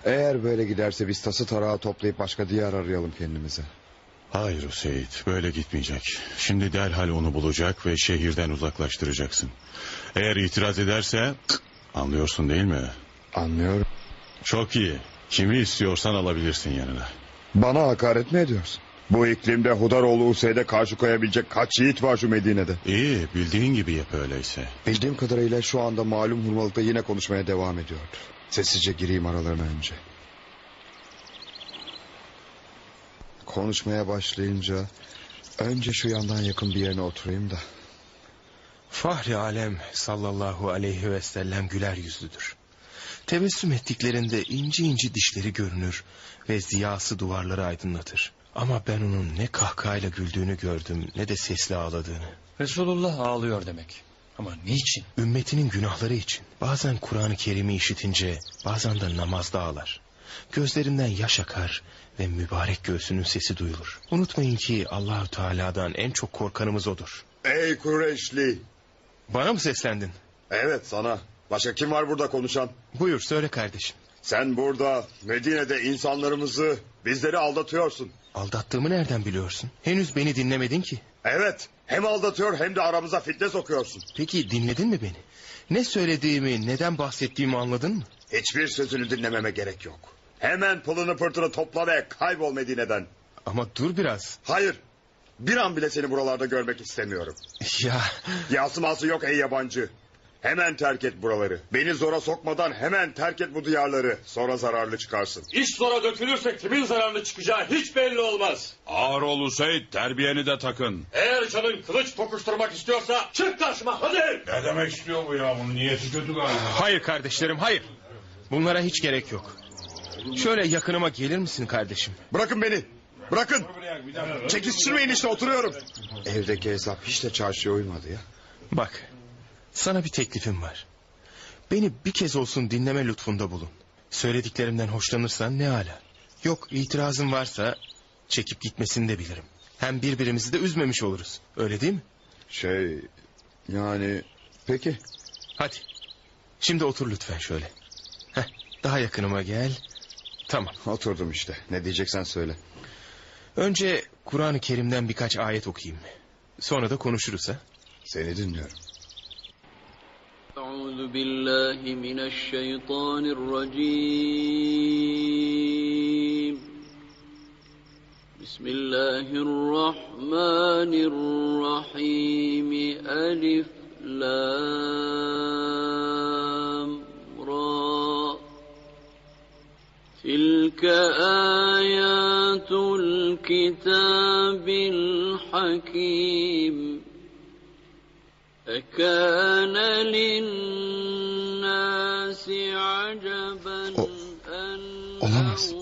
Eğer böyle giderse biz tası tarağı toplayıp başka diyar arayalım kendimize. Hayır Useyd böyle gitmeyecek. Şimdi derhal onu bulacak ve şehirden uzaklaştıracaksın. Eğer itiraz ederse anlıyorsun değil mi? Anlıyorum. Çok iyi. Kimi istiyorsan alabilirsin yanına. Bana hakaret mi ediyorsun? Bu iklimde Hudaroğlu Useyd'e karşı koyabilecek kaç yiğit var şu Medine'de? İyi bildiğin gibi yap öyleyse. Bildiğim kadarıyla şu anda malum hurmalıkta yine konuşmaya devam ediyordu. Sessizce gireyim aralarına önce. Konuşmaya başlayınca önce şu yandan yakın bir yerine oturayım da. Fahri alem sallallahu aleyhi ve sellem güler yüzlüdür. Tebessüm ettiklerinde ince ince dişleri görünür ve ziyası duvarları aydınlatır. Ama ben onun ne kahkahayla güldüğünü gördüm ne de sesli ağladığını. Resulullah ağlıyor demek. Ama niçin? Ümmetinin günahları için. Bazen Kur'an-ı Kerim'i işitince bazen de namazda ağlar. Gözlerinden yaş akar ve mübarek göğsünün sesi duyulur. Unutmayın ki Allahü Teala'dan en çok korkanımız odur. Ey Kureyşli! Bana mı seslendin? Evet sana. Başka kim var burada konuşan? Buyur söyle kardeşim. Sen burada Medine'de insanlarımızı, bizleri aldatıyorsun. Aldattığımı nereden biliyorsun? Henüz beni dinlemedin ki. Evet, hem aldatıyor hem de aramıza fitne sokuyorsun. Peki dinledin mi beni? Ne söylediğimi, neden bahsettiğimi anladın mı? Hiçbir sözünü dinlememe gerek yok. Hemen pılını pırtını topla ve kaybol Medine'den. Ama dur biraz. Hayır, bir an bile seni buralarda görmek istemiyorum. Ya Yasıması yok ey yabancı. Hemen terk et buraları. Beni zora sokmadan hemen terk et bu diyarları. Sonra zararlı çıkarsın. İş zora dökülürse kimin zararlı çıkacağı hiç belli olmaz. Ağır ol Hüseyin terbiyeni de takın. Eğer canın kılıç tokuşturmak istiyorsa çık karşıma hadi. Ne demek istiyor bu ya bunun niyeti kötü galiba. hayır kardeşlerim hayır. Bunlara hiç gerek yok. Şöyle yakınıma gelir misin kardeşim? Bırakın beni. Bırakın. Çekiştirmeyin işte oturuyorum. Evdeki hesap hiç de çarşıya uymadı ya. Bak sana bir teklifim var. Beni bir kez olsun dinleme lütfunda bulun. Söylediklerimden hoşlanırsan ne ala. Yok itirazın varsa çekip gitmesini de bilirim. Hem birbirimizi de üzmemiş oluruz. Öyle değil mi? Şey yani peki. Hadi. Şimdi otur lütfen şöyle. Heh, daha yakınıma gel. Tamam oturdum işte. Ne diyeceksen söyle. Önce Kur'an-ı Kerim'den birkaç ayet okuyayım. Sonra da konuşuruz ha. Seni dinliyorum. Euzu billahi mineşşeytanirracim. Bismillahirrahmanirrahim. Elif lam تلك آيات الكتاب الحكيم أكان للناس عجبا O- olamaz.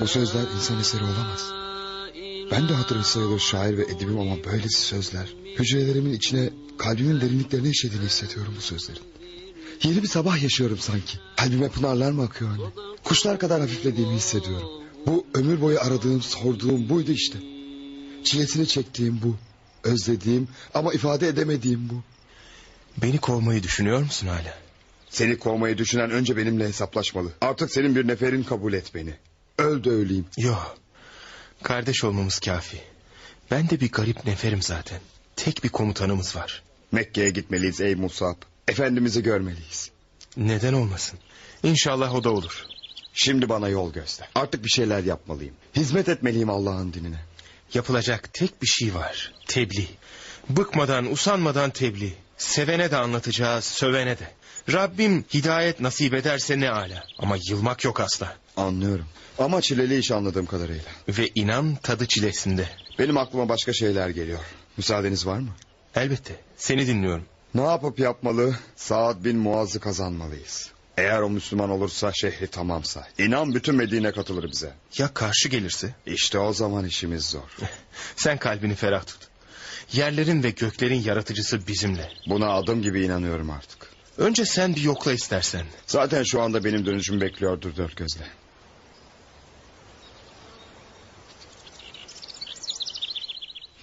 Bu sözler insan eseri olamaz. Ben de hatırı sayılır şair ve edibim ama böylesi sözler. Hücrelerimin içine, kalbimin derinliklerine işlediğini hissediyorum bu sözlerin. Yeni bir sabah yaşıyorum sanki. Kalbime pınarlar mı akıyor anne? Kuşlar kadar hafiflediğimi hissediyorum. Bu ömür boyu aradığım, sorduğum buydu işte. Çilesini çektiğim bu. Özlediğim ama ifade edemediğim bu. Beni kovmayı düşünüyor musun hala? Seni kovmayı düşünen önce benimle hesaplaşmalı. Artık senin bir neferin kabul et beni. Öl de öleyim. Yok. Kardeş olmamız kafi. Ben de bir garip neferim zaten. Tek bir komutanımız var. Mekke'ye gitmeliyiz ey Musab. Efendimiz'i görmeliyiz. Neden olmasın? İnşallah o da olur. Şimdi bana yol göster. Artık bir şeyler yapmalıyım. Hizmet etmeliyim Allah'ın dinine. Yapılacak tek bir şey var. Tebliğ. Bıkmadan, usanmadan tebliğ. Sevene de anlatacağız, sövene de. Rabbim hidayet nasip ederse ne ala. Ama yılmak yok asla. Anlıyorum. Ama çileli iş anladığım kadarıyla. Ve inan tadı çilesinde. Benim aklıma başka şeyler geliyor. Müsaadeniz var mı? Elbette. Seni dinliyorum. Ne yapıp yapmalı? Saad bin Muaz'ı kazanmalıyız. Eğer o Müslüman olursa şehri tamamsa. İnan bütün Medine katılır bize. Ya karşı gelirse? İşte o zaman işimiz zor. Sen kalbini ferah tut. Yerlerin ve göklerin yaratıcısı bizimle. Buna adım gibi inanıyorum artık. Önce sen bir yokla istersen. Zaten şu anda benim dönüşümü bekliyordur dört gözle.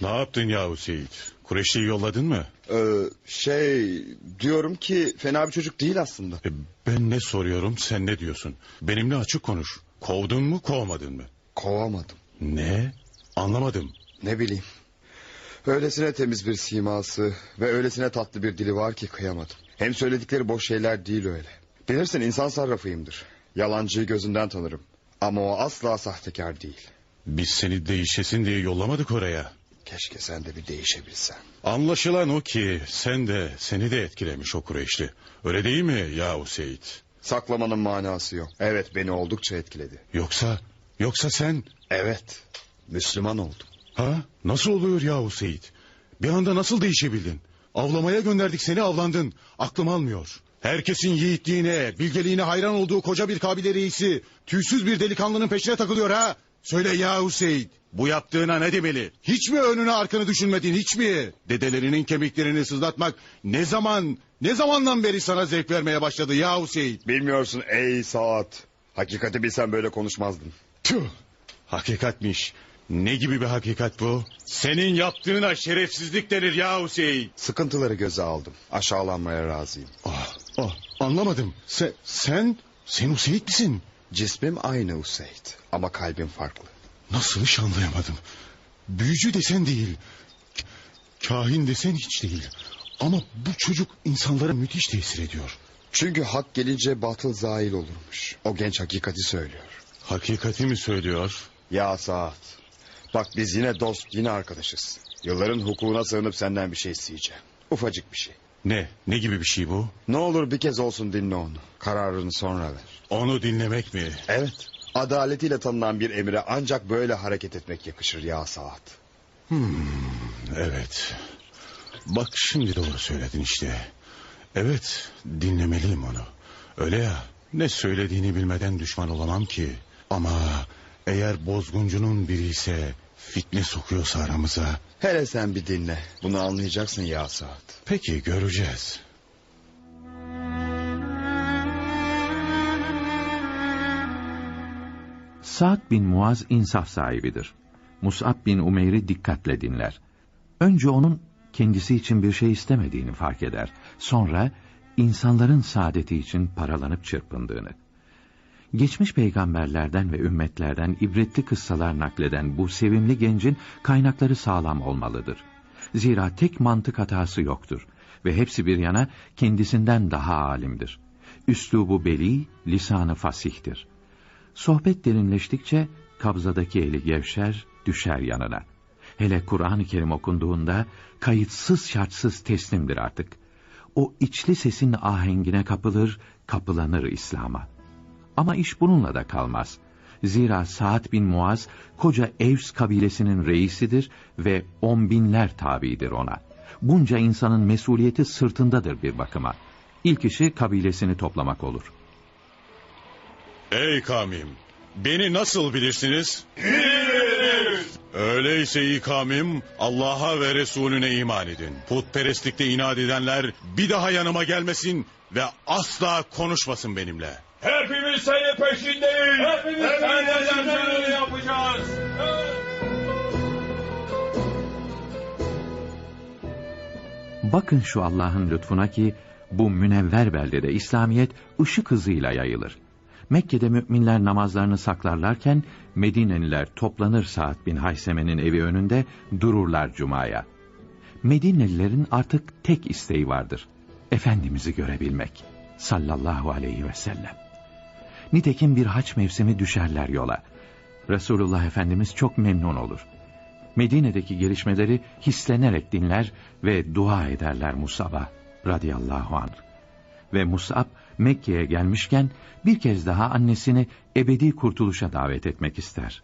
Ne yaptın yahu Seyit? Kureşli'yi yolladın mı? Ee, şey diyorum ki fena bir çocuk değil aslında. E, ben ne soruyorum sen ne diyorsun? Benimle açık konuş. Kovdun mu kovmadın mı? Kovamadım. Ne? Anlamadım. Ne bileyim. Öylesine temiz bir siması ve öylesine tatlı bir dili var ki kıyamadım. Hem söyledikleri boş şeyler değil öyle. Bilirsin insan sarrafıyımdır. Yalancıyı gözünden tanırım. Ama o asla sahtekar değil. Biz seni değişesin diye yollamadık oraya. Keşke sen de bir değişebilsen. Anlaşılan o ki sen de seni de etkilemiş o Kureyşli. Öyle değil mi yahu Seyit? Saklamanın manası yok. Evet beni oldukça etkiledi. Yoksa, yoksa sen... Evet, Müslüman oldum. Ha? Nasıl oluyor yahu Seyit? Bir anda nasıl değişebildin? Avlamaya gönderdik seni avlandın. Aklım almıyor. Herkesin yiğitliğine, bilgeliğine hayran olduğu koca bir kabile reisi... ...tüysüz bir delikanlının peşine takılıyor ha? Söyle yahu Seyit. Bu yaptığına ne demeli? Hiç mi önünü arkanı düşünmedin hiç mi? Dedelerinin kemiklerini sızlatmak ne zaman, ne zamandan beri sana zevk vermeye başladı yahu Seyit? Bilmiyorsun ey Saat. Hakikati bilsen böyle konuşmazdın. Tüh! Hakikatmiş. Ne gibi bir hakikat bu? Senin yaptığına şerefsizlik denir ya Hüseyin. Sıkıntıları göze aldım. Aşağılanmaya razıyım. Ah, ah, anlamadım. Sen, sen, sen Hüseyin misin? Cismim aynı Useyd ama kalbim farklı. Nasıl hiç anlayamadım. Büyücü desen değil. Kahin desen hiç değil. Ama bu çocuk insanlara müthiş tesir ediyor. Çünkü hak gelince batıl zail olurmuş. O genç hakikati söylüyor. Hakikati mi söylüyor? Ya Saat. Bak biz yine dost yine arkadaşız. Yılların hukukuna sığınıp senden bir şey isteyeceğim. Ufacık bir şey. Ne? Ne gibi bir şey bu? Ne olur bir kez olsun dinle onu. Kararını sonra ver. Onu dinlemek mi? Evet. Adaletiyle tanınan bir emire ancak böyle hareket etmek yakışır ya Saat. Evet. Bak şimdi doğru söyledin işte. Evet, dinlemeliyim onu. Öyle ya, ne söylediğini bilmeden düşman olamam ki. Ama eğer bozguncunun biri ise, fitne sokuyorsa aramıza... Hele sen bir dinle. Bunu anlayacaksın ya Saat. Peki, göreceğiz. Sa'd bin Muaz insaf sahibidir. Mus'ab bin Umeyr'i dikkatle dinler. Önce onun kendisi için bir şey istemediğini fark eder. Sonra insanların saadeti için paralanıp çırpındığını. Geçmiş peygamberlerden ve ümmetlerden ibretli kıssalar nakleden bu sevimli gencin kaynakları sağlam olmalıdır. Zira tek mantık hatası yoktur ve hepsi bir yana kendisinden daha alimdir. Üslubu beli, lisanı fasihtir. Sohbet derinleştikçe kabzadaki eli gevşer, düşer yanına. Hele Kur'an-ı Kerim okunduğunda kayıtsız şartsız teslimdir artık. O içli sesin ahengine kapılır, kapılanır İslam'a. Ama iş bununla da kalmaz. Zira Sa'd bin Muaz koca Evs kabilesinin reisidir ve on binler tabidir ona. Bunca insanın mesuliyeti sırtındadır bir bakıma. İlk işi kabilesini toplamak olur. Ey kavmim, beni nasıl bilirsiniz? Öyleyse iyi kavmim, Allah'a ve Resulüne iman edin. Putperestlikte inat edenler bir daha yanıma gelmesin ve asla konuşmasın benimle. Hepimiz senin peşindeyiz. Hepimiz senin peşindeyiz. yapacağız. Bakın şu Allah'ın lütfuna ki bu münevver beldede İslamiyet ışık hızıyla yayılır. Mekke'de müminler namazlarını saklarlarken Medineliler toplanır Sa'd bin Hayseme'nin evi önünde dururlar cumaya. Medinelilerin artık tek isteği vardır. Efendimiz'i görebilmek. Sallallahu aleyhi ve sellem. Nitekim bir haç mevsimi düşerler yola. Resulullah Efendimiz çok memnun olur. Medine'deki gelişmeleri hislenerek dinler ve dua ederler Musab'a radıyallahu anh. Ve Musab Mekke'ye gelmişken bir kez daha annesini ebedi kurtuluşa davet etmek ister.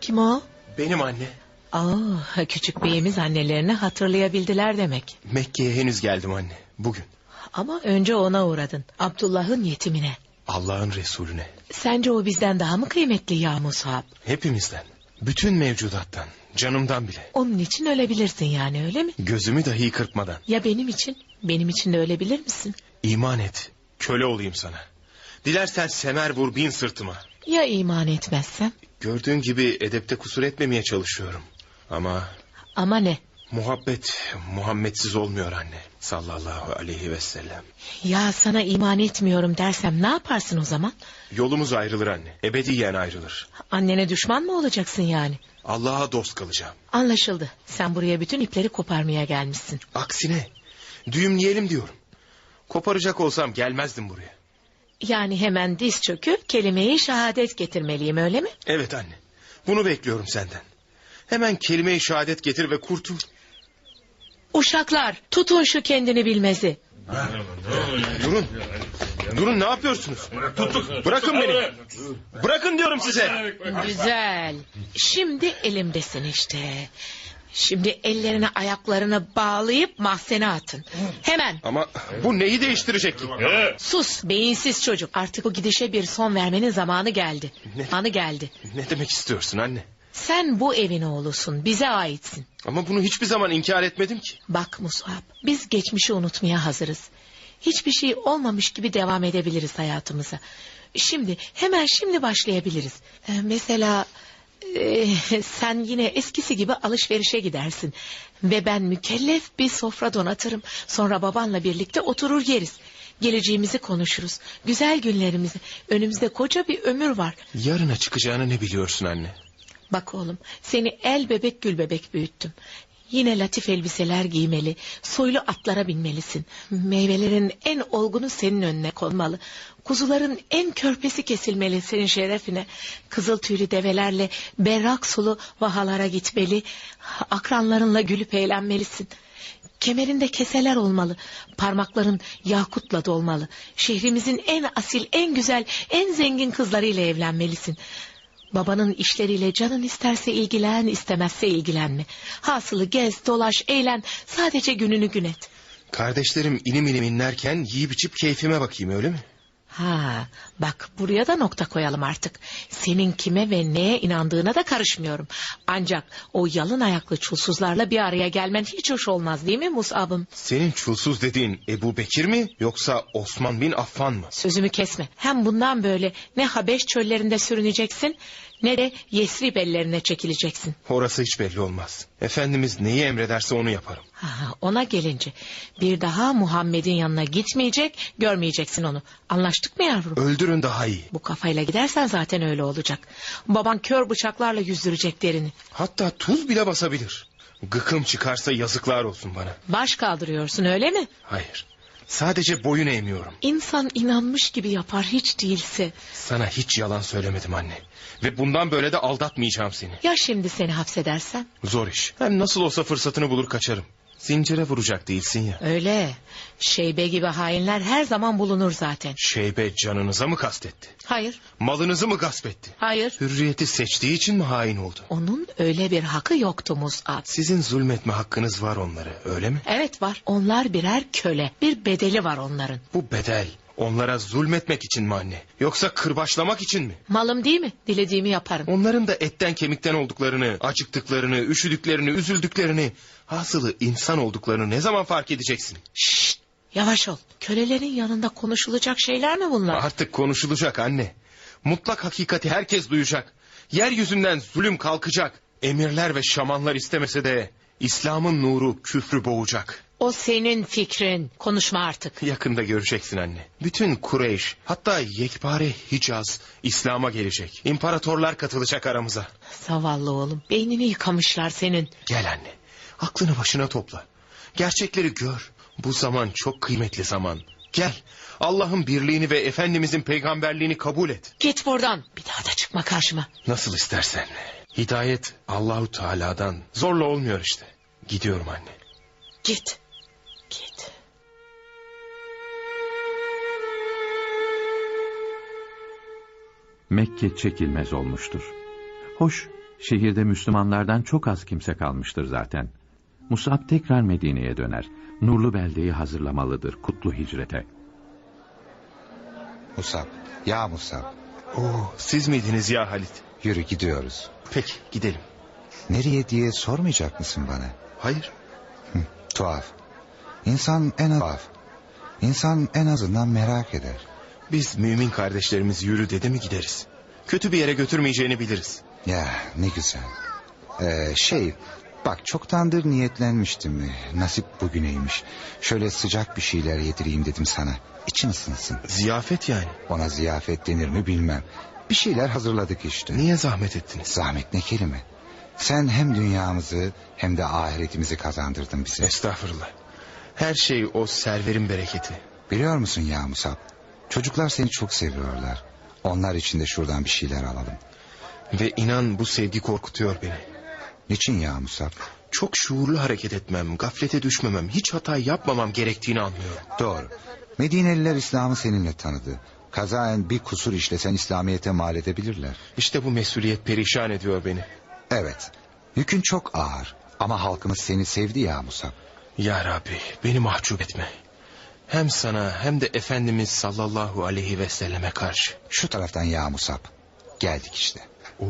Kim o? Benim anne. Aa, küçük beyimiz annelerini hatırlayabildiler demek. Mekke'ye henüz geldim anne. Bugün. Ama önce ona uğradın. Abdullah'ın yetimine. Allah'ın Resulüne. Sence o bizden daha mı kıymetli ya Musab? Hepimizden. Bütün mevcudattan. Canımdan bile. Onun için ölebilirsin yani öyle mi? Gözümü dahi kırpmadan. Ya benim için? Benim için de ölebilir misin? İman et. Köle olayım sana. Dilersen semer vur bin sırtıma. Ya iman etmezsem? Gördüğün gibi edepte kusur etmemeye çalışıyorum. Ama Ama ne? muhabbet Muhammedsiz olmuyor anne. Sallallahu aleyhi ve sellem. Ya sana iman etmiyorum dersem ne yaparsın o zaman? Yolumuz ayrılır anne. Ebediyen ayrılır. Annene düşman mı olacaksın yani? Allah'a dost kalacağım. Anlaşıldı. Sen buraya bütün ipleri koparmaya gelmişsin. Aksine Düğümleyelim diyorum. Koparacak olsam gelmezdim buraya. Yani hemen diz çöküp kelimeyi şehadet getirmeliyim öyle mi? Evet anne. Bunu bekliyorum senden. Hemen kelime-i şehadet getir ve kurtul. Uşaklar tutun şu kendini bilmezi. Durun. Durun ne yapıyorsunuz? Tuttuk. Bırakın beni. Bırakın diyorum size. Güzel. Şimdi elimdesin işte. Şimdi ellerini ayaklarını bağlayıp mahzene atın. Hemen. Ama bu neyi değiştirecek ki? Sus beyinsiz çocuk. Artık bu gidişe bir son vermenin zamanı geldi. Ne? Anı geldi. Ne demek istiyorsun anne? Sen bu evin oğlusun. Bize aitsin. Ama bunu hiçbir zaman inkar etmedim ki. Bak Musab biz geçmişi unutmaya hazırız. Hiçbir şey olmamış gibi devam edebiliriz hayatımıza. Şimdi hemen şimdi başlayabiliriz. Ee, mesela e, sen yine eskisi gibi alışverişe gidersin. Ve ben mükellef bir sofra donatırım. Sonra babanla birlikte oturur yeriz. Geleceğimizi konuşuruz. Güzel günlerimizi. Önümüzde koca bir ömür var. Yarına çıkacağını ne biliyorsun anne? Bak oğlum seni el bebek gül bebek büyüttüm. Yine latif elbiseler giymeli, soylu atlara binmelisin. Meyvelerin en olgunu senin önüne konmalı. Kuzuların en körpesi kesilmeli senin şerefine. Kızıl tüylü develerle berrak sulu vahalara gitmeli. Akranlarınla gülüp eğlenmelisin. Kemerinde keseler olmalı. Parmakların yakutla dolmalı. Şehrimizin en asil, en güzel, en zengin kızlarıyla evlenmelisin. Babanın işleriyle canın isterse ilgilen, istemezse ilgilenme. Hasılı gez, dolaş, eğlen, sadece gününü gün et. Kardeşlerim inim inim inlerken yiyip içip keyfime bakayım öyle mi? Ha, bak buraya da nokta koyalım artık. Senin kime ve neye inandığına da karışmıyorum. Ancak o yalın ayaklı çulsuzlarla bir araya gelmen hiç hoş olmaz değil mi Musab'ım? Senin çulsuz dediğin Ebu Bekir mi yoksa Osman bin Affan mı? Sözümü kesme. Hem bundan böyle ne Habeş çöllerinde sürüneceksin ne de Yesrib ellerine çekileceksin. Orası hiç belli olmaz. Efendimiz neyi emrederse onu yaparım. Ha, ona gelince bir daha Muhammed'in yanına gitmeyecek, görmeyeceksin onu. Anlaştık mı yavrum? Öldürün daha iyi. Bu kafayla gidersen zaten öyle olacak. Baban kör bıçaklarla yüzdürecek derini. Hatta tuz bile basabilir. Gıkım çıkarsa yazıklar olsun bana. Baş kaldırıyorsun öyle mi? Hayır. Sadece boyun eğmiyorum. İnsan inanmış gibi yapar hiç değilse. Sana hiç yalan söylemedim anne. Ve bundan böyle de aldatmayacağım seni. Ya şimdi seni hapsedersem? Zor iş. Hem nasıl olsa fırsatını bulur kaçarım. Zincire vuracak değilsin ya. Öyle. Şeybe gibi hainler her zaman bulunur zaten. Şeybe canınıza mı kastetti? Hayır. Malınızı mı gasp etti? Hayır. Hürriyeti seçtiği için mi hain oldu? Onun öyle bir hakkı yoktu Mus'ab. Sizin zulmetme hakkınız var onlara öyle mi? Evet var. Onlar birer köle. Bir bedeli var onların. Bu bedel onlara zulmetmek için mi anne? Yoksa kırbaçlamak için mi? Malım değil mi? Dilediğimi yaparım. Onların da etten kemikten olduklarını, acıktıklarını, üşüdüklerini, üzüldüklerini... ...hasılı insan olduklarını ne zaman fark edeceksin? Şşt! Yavaş ol. Kölelerin yanında konuşulacak şeyler mi bunlar? Artık konuşulacak anne. Mutlak hakikati herkes duyacak. Yeryüzünden zulüm kalkacak. Emirler ve şamanlar istemese de... ...İslam'ın nuru küfrü boğacak. O senin fikrin. Konuşma artık. Yakında göreceksin anne. Bütün Kureyş hatta yekpare Hicaz İslam'a gelecek. İmparatorlar katılacak aramıza. Zavallı oğlum. Beynini yıkamışlar senin. Gel anne. Aklını başına topla. Gerçekleri gör. Bu zaman çok kıymetli zaman. Gel. Allah'ın birliğini ve Efendimizin peygamberliğini kabul et. Git buradan. Bir daha da çıkma karşıma. Nasıl istersen. Hidayet Allahu Teala'dan. Zorla olmuyor işte. Gidiyorum anne. Git. Git. Mekke çekilmez olmuştur. Hoş, şehirde Müslümanlardan çok az kimse kalmıştır zaten. Musab tekrar Medine'ye döner. Nurlu beldeyi hazırlamalıdır kutlu hicrete. Musab, ya Musab. Oo, siz miydiniz ya Halit? Yürü gidiyoruz. Peki gidelim. Nereye diye sormayacak mısın bana? Hayır. Hı, tuhaf. İnsan en az... İnsan en azından merak eder. Biz mümin kardeşlerimiz yürü dedi mi gideriz. Kötü bir yere götürmeyeceğini biliriz. Ya ne güzel. Ee, şey bak çoktandır niyetlenmiştim. Nasip bugüneymiş. Şöyle sıcak bir şeyler yedireyim dedim sana. İçin ısınsın. Ziyafet yani. Ona ziyafet denir mi bilmem. Bir şeyler hazırladık işte. Niye zahmet ettiniz? Zahmet ne kelime. Sen hem dünyamızı hem de ahiretimizi kazandırdın bize. Estağfurullah. Her şey o serverin bereketi. Biliyor musun ya Musab? Çocuklar seni çok seviyorlar. Onlar için de şuradan bir şeyler alalım. Ve inan bu sevgi korkutuyor beni. Niçin ya Musab? Çok şuurlu hareket etmem, gaflete düşmemem, hiç hata yapmamam gerektiğini anlıyorum. Doğru. Medineliler İslam'ı seninle tanıdı. Kazaen bir kusur işlesen İslamiyet'e mal edebilirler. İşte bu mesuliyet perişan ediyor beni. Evet. Yükün çok ağır. Ama halkımız seni sevdi ya Musab. Ya Rabbi beni mahcup etme. Hem sana hem de Efendimiz sallallahu aleyhi ve selleme karşı. Şu taraftan ya Musab. Geldik işte. Oo,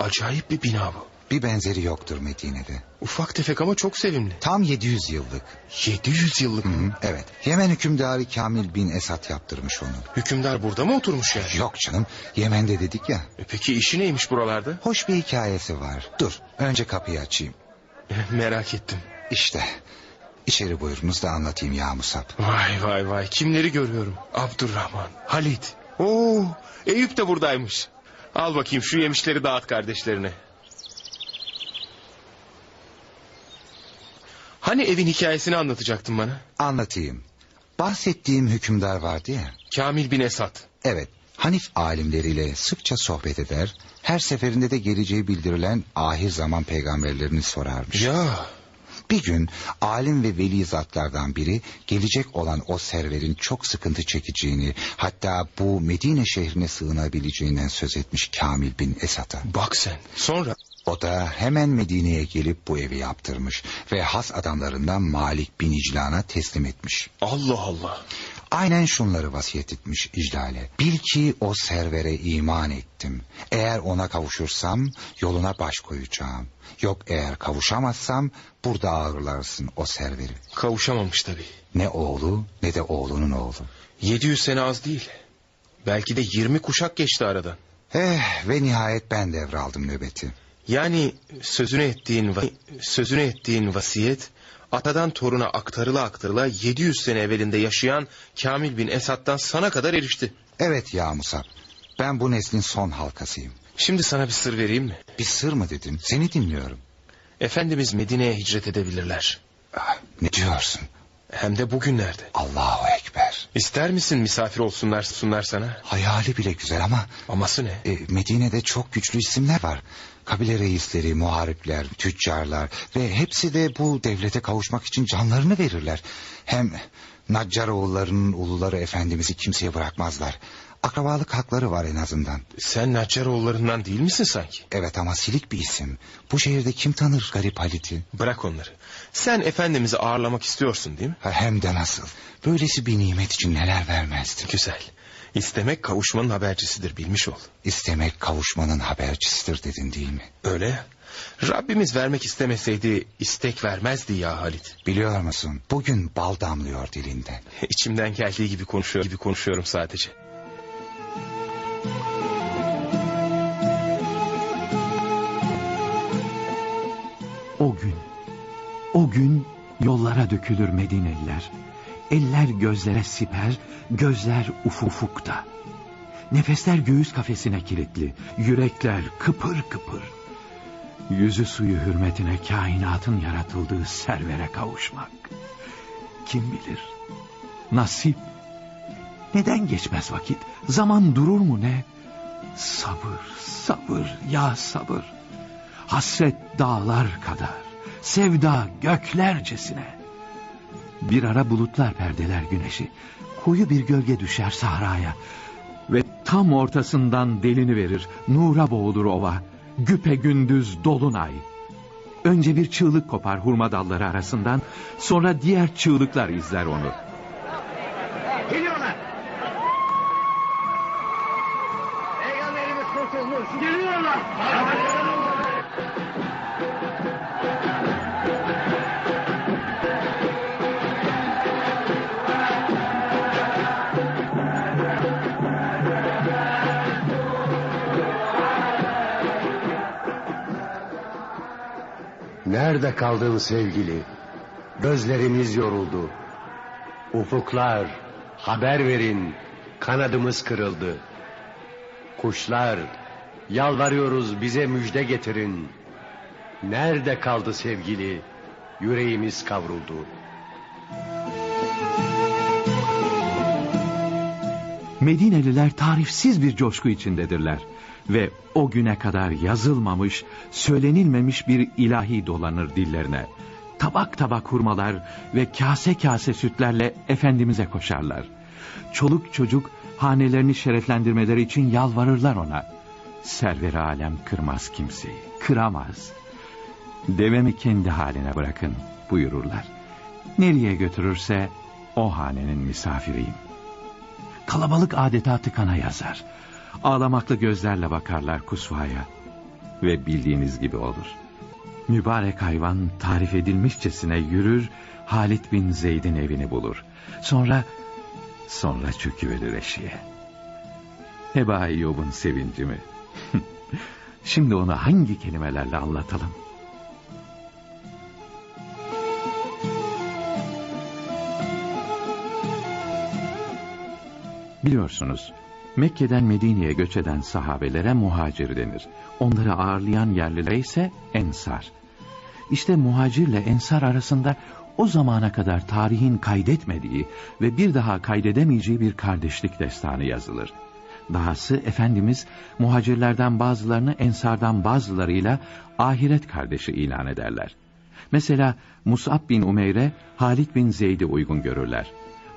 acayip bir bina bu. Bir benzeri yoktur Medine'de. Ufak tefek ama çok sevimli. Tam 700 yıllık. 700 yıllık mı? Evet. Yemen hükümdarı Kamil bin Esat yaptırmış onu. Hükümdar burada mı oturmuş yani? Yok canım. Yemen'de dedik ya. E peki işi neymiş buralarda? Hoş bir hikayesi var. Dur. Önce kapıyı açayım. Merak ettim. İşte. İçeri buyurunuz da anlatayım ya Musab. Vay vay vay kimleri görüyorum. Abdurrahman, Halit. Oo, Eyüp de buradaymış. Al bakayım şu yemişleri dağıt kardeşlerine. Hani evin hikayesini anlatacaktın bana? Anlatayım. Bahsettiğim hükümdar vardı ya. Kamil bin Esat. Evet. Hanif alimleriyle sıkça sohbet eder. Her seferinde de geleceği bildirilen ahir zaman peygamberlerini sorarmış. Ya Bir gün alim ve veli zatlardan biri gelecek olan o serverin çok sıkıntı çekeceğini hatta bu Medine şehrine sığınabileceğinden söz etmiş Kamil bin Esat'a. bak sen. Sonra O da hemen Medine'ye gelip bu evi yaptırmış ve has adamlarından Malik bin İclan'a teslim etmiş. Allah Allah. Aynen şunları vasiyet etmiş İclal'e. Bil ki o servere iman ettim. Eğer ona kavuşursam yoluna baş koyacağım. Yok eğer kavuşamazsam burada ağırlarsın o serveri. Kavuşamamış tabii. Ne oğlu ne de oğlunun oğlu. 700 sene az değil. Belki de 20 kuşak geçti aradan. Eh ve nihayet ben devraldım nöbeti. Yani sözünü ettiğin sözünü ettiğin vasiyet atadan toruna aktarıla aktarıla 700 sene evvelinde yaşayan Kamil bin Esad'dan sana kadar erişti. Evet ya Musab. Ben bu neslin son halkasıyım. Şimdi sana bir sır vereyim mi? Bir sır mı dedin? Seni dinliyorum. Efendimiz Medine'ye hicret edebilirler. Ah, Ne diyorsun? Hem de bugünlerde. Allahu Ekber. İster misin misafir olsunlar sunlar sana? Hayali bile güzel ama Aması ne? e, Medine'de çok güçlü isimler var. Kabile reisleri, muharipler, tüccarlar ve hepsi de bu devlete kavuşmak için canlarını verirler. Hem Naccar oğullarının uluları efendimizi kimseye bırakmazlar. Akrabalık hakları var en azından. Sen Naccaroğullarından değil misin sanki? Evet ama silik bir isim. Bu şehirde kim tanır garip Halit'i? Bırak onları. Sen Efendimiz'i ağırlamak istiyorsun değil mi? Ha, Hem de nasıl. Böylesi bir nimet için neler vermezdim. Güzel. İstemek kavuşmanın habercisidir bilmiş ol. İstemek kavuşmanın habercisidir dedin değil mi? Öyle. Rabbimiz vermek istemeseydi istek vermezdi ya Halit. Biliyor musun bugün bal damlıyor dilinden. İçimden geldiği gibi konuşuyor gibi konuşuyorum sadece. O gün, o gün yollara dökülür Medineliler. Eller gözlere siper, gözler ufukta. Nefesler göğüs kafesine kilitli, yürekler kıpır kıpır. Yüzü suyu hürmetine kainatın yaratıldığı servere kavuşmak. Kim bilir? Nasip. Neden geçmez vakit? Zaman durur mu ne? Sabır, sabır, ya sabır. Hasret dağlar kadar, sevda göklercesine. Bir ara bulutlar perdeler güneşi, koyu bir gölge düşer sahraya. Ve tam ortasından delini verir, nura boğulur ova, güpe gündüz dolunay. Önce bir çığlık kopar hurma dalları arasından, sonra diğer çığlıklar izler onu. Nerede kaldın sevgili? Gözlerimiz yoruldu. Ufuklar, haber verin, kanadımız kırıldı. Kuşlar, yalvarıyoruz bize müjde getirin. Nerede kaldı sevgili? Yüreğimiz kavruldu. Medineliler tarifsiz bir coşku içindedirler. Ve o güne kadar yazılmamış, söylenilmemiş bir ilahi dolanır dillerine. Tabak tabak hurmalar ve kase kase sütlerle Efendimiz'e koşarlar. Çoluk çocuk hanelerini şereflendirmeleri için yalvarırlar ona. Server alem kırmaz kimseyi, kıramaz. Devemi kendi haline bırakın buyururlar. Nereye götürürse o hanenin misafiriyim. Kalabalık adeta tıkana yazar. Ağlamaklı gözlerle bakarlar kusvaya. Ve bildiğiniz gibi olur. Mübarek hayvan tarif edilmişçesine yürür, Halit bin Zeyd'in evini bulur. Sonra, sonra çöküverir eşiğe. Heba Eyyub'un sevinci mi? Şimdi onu hangi kelimelerle anlatalım? Biliyorsunuz, Mekke'den Medine'ye göç eden sahabelere muhacir denir. Onları ağırlayan yerlilere ise ensar. İşte muhacirle ensar arasında o zamana kadar tarihin kaydetmediği ve bir daha kaydedemeyeceği bir kardeşlik destanı yazılır. Dahası Efendimiz muhacirlerden bazılarını ensardan bazılarıyla ahiret kardeşi ilan ederler. Mesela Mus'ab bin Umeyr'e Halid bin Zeyd'i uygun görürler.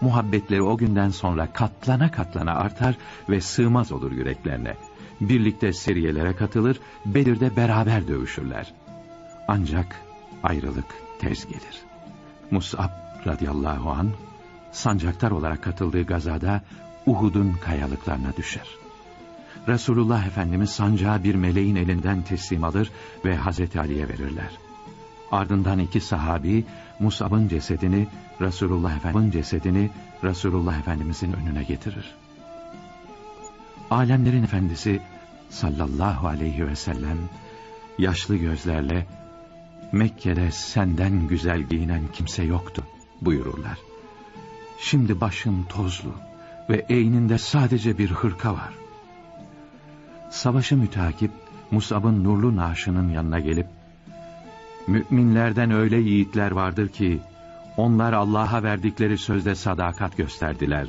Muhabbetleri o günden sonra katlana katlana artar ve sığmaz olur yüreklerine. Birlikte seriyelere katılır, Bedir'de beraber dövüşürler. Ancak ayrılık tez gelir. Mus'ab radıyallahu an sancaktar olarak katıldığı gazada Uhud'un kayalıklarına düşer. Resulullah Efendimiz sancağı bir meleğin elinden teslim alır ve Hazreti Ali'ye verirler. Ardından iki sahabi Musab'ın cesedini Resulullah Efendimiz'in cesedini Resulullah Efendimiz'in önüne getirir. Alemlerin efendisi sallallahu aleyhi ve sellem yaşlı gözlerle Mekke'de senden güzel giyinen kimse yoktu buyururlar. Şimdi başın tozlu ve eyninde sadece bir hırka var. Savaşı mütakip Musab'ın nurlu naaşının yanına gelip Müminlerden öyle yiğitler vardır ki onlar Allah'a verdikleri sözde sadakat gösterdiler.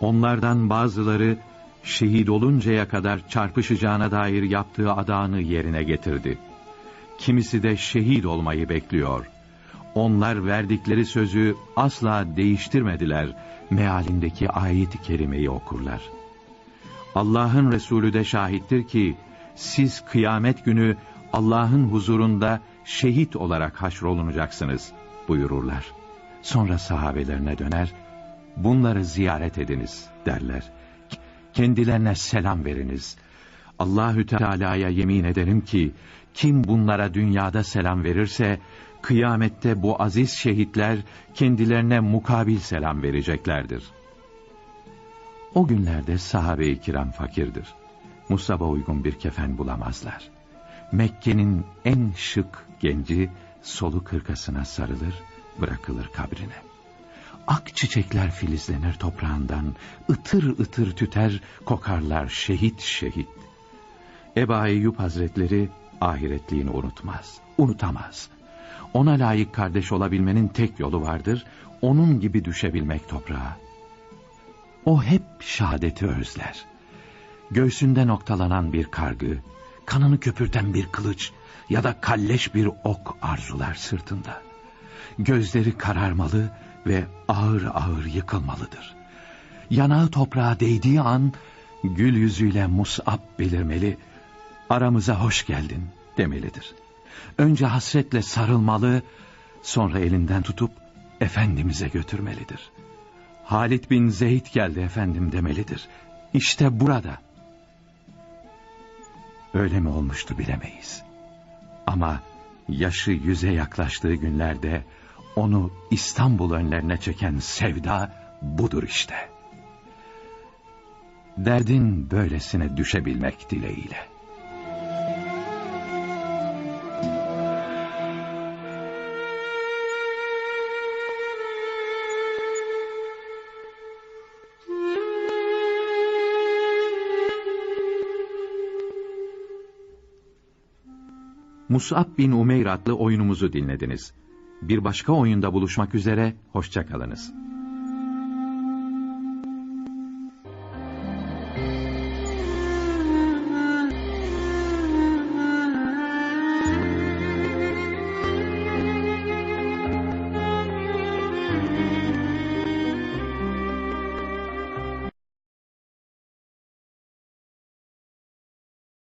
Onlardan bazıları şehit oluncaya kadar çarpışacağına dair yaptığı adağını yerine getirdi. Kimisi de şehit olmayı bekliyor. Onlar verdikleri sözü asla değiştirmediler. Mealindeki ayet-i kerimeyi okurlar. Allah'ın Resulü de şahittir ki siz kıyamet günü Allah'ın huzurunda şehit olarak haşrolunacaksınız buyururlar. Sonra sahabelerine döner, bunları ziyaret ediniz derler. Kendilerine selam veriniz. Allahü Teala'ya yemin ederim ki kim bunlara dünyada selam verirse kıyamette bu aziz şehitler kendilerine mukabil selam vereceklerdir. O günlerde sahabe-i kiram fakirdir. Musab'a uygun bir kefen bulamazlar. Mekke'nin en şık genci solu kırkasına sarılır, bırakılır kabrine. Ak çiçekler filizlenir toprağından, ıtır ıtır tüter, kokarlar şehit şehit. Eba Eyyub Hazretleri ahiretliğini unutmaz, unutamaz. Ona layık kardeş olabilmenin tek yolu vardır, onun gibi düşebilmek toprağa. O hep şehadeti özler. Göğsünde noktalanan bir kargı, kanını köpürten bir kılıç ya da kalleş bir ok arzular sırtında. Gözleri kararmalı ve ağır ağır yıkılmalıdır. Yanağı toprağa değdiği an gül yüzüyle Mus'ab belirmeli, aramıza hoş geldin demelidir. Önce hasretle sarılmalı, sonra elinden tutup Efendimiz'e götürmelidir. Halit bin Zeyd geldi efendim demelidir. İşte burada Öyle mi olmuştu bilemeyiz. Ama yaşı yüze yaklaştığı günlerde onu İstanbul önlerine çeken sevda budur işte. Derdin böylesine düşebilmek dileğiyle. Mus'ab bin Umeyr adlı oyunumuzu dinlediniz. Bir başka oyunda buluşmak üzere, hoşçakalınız.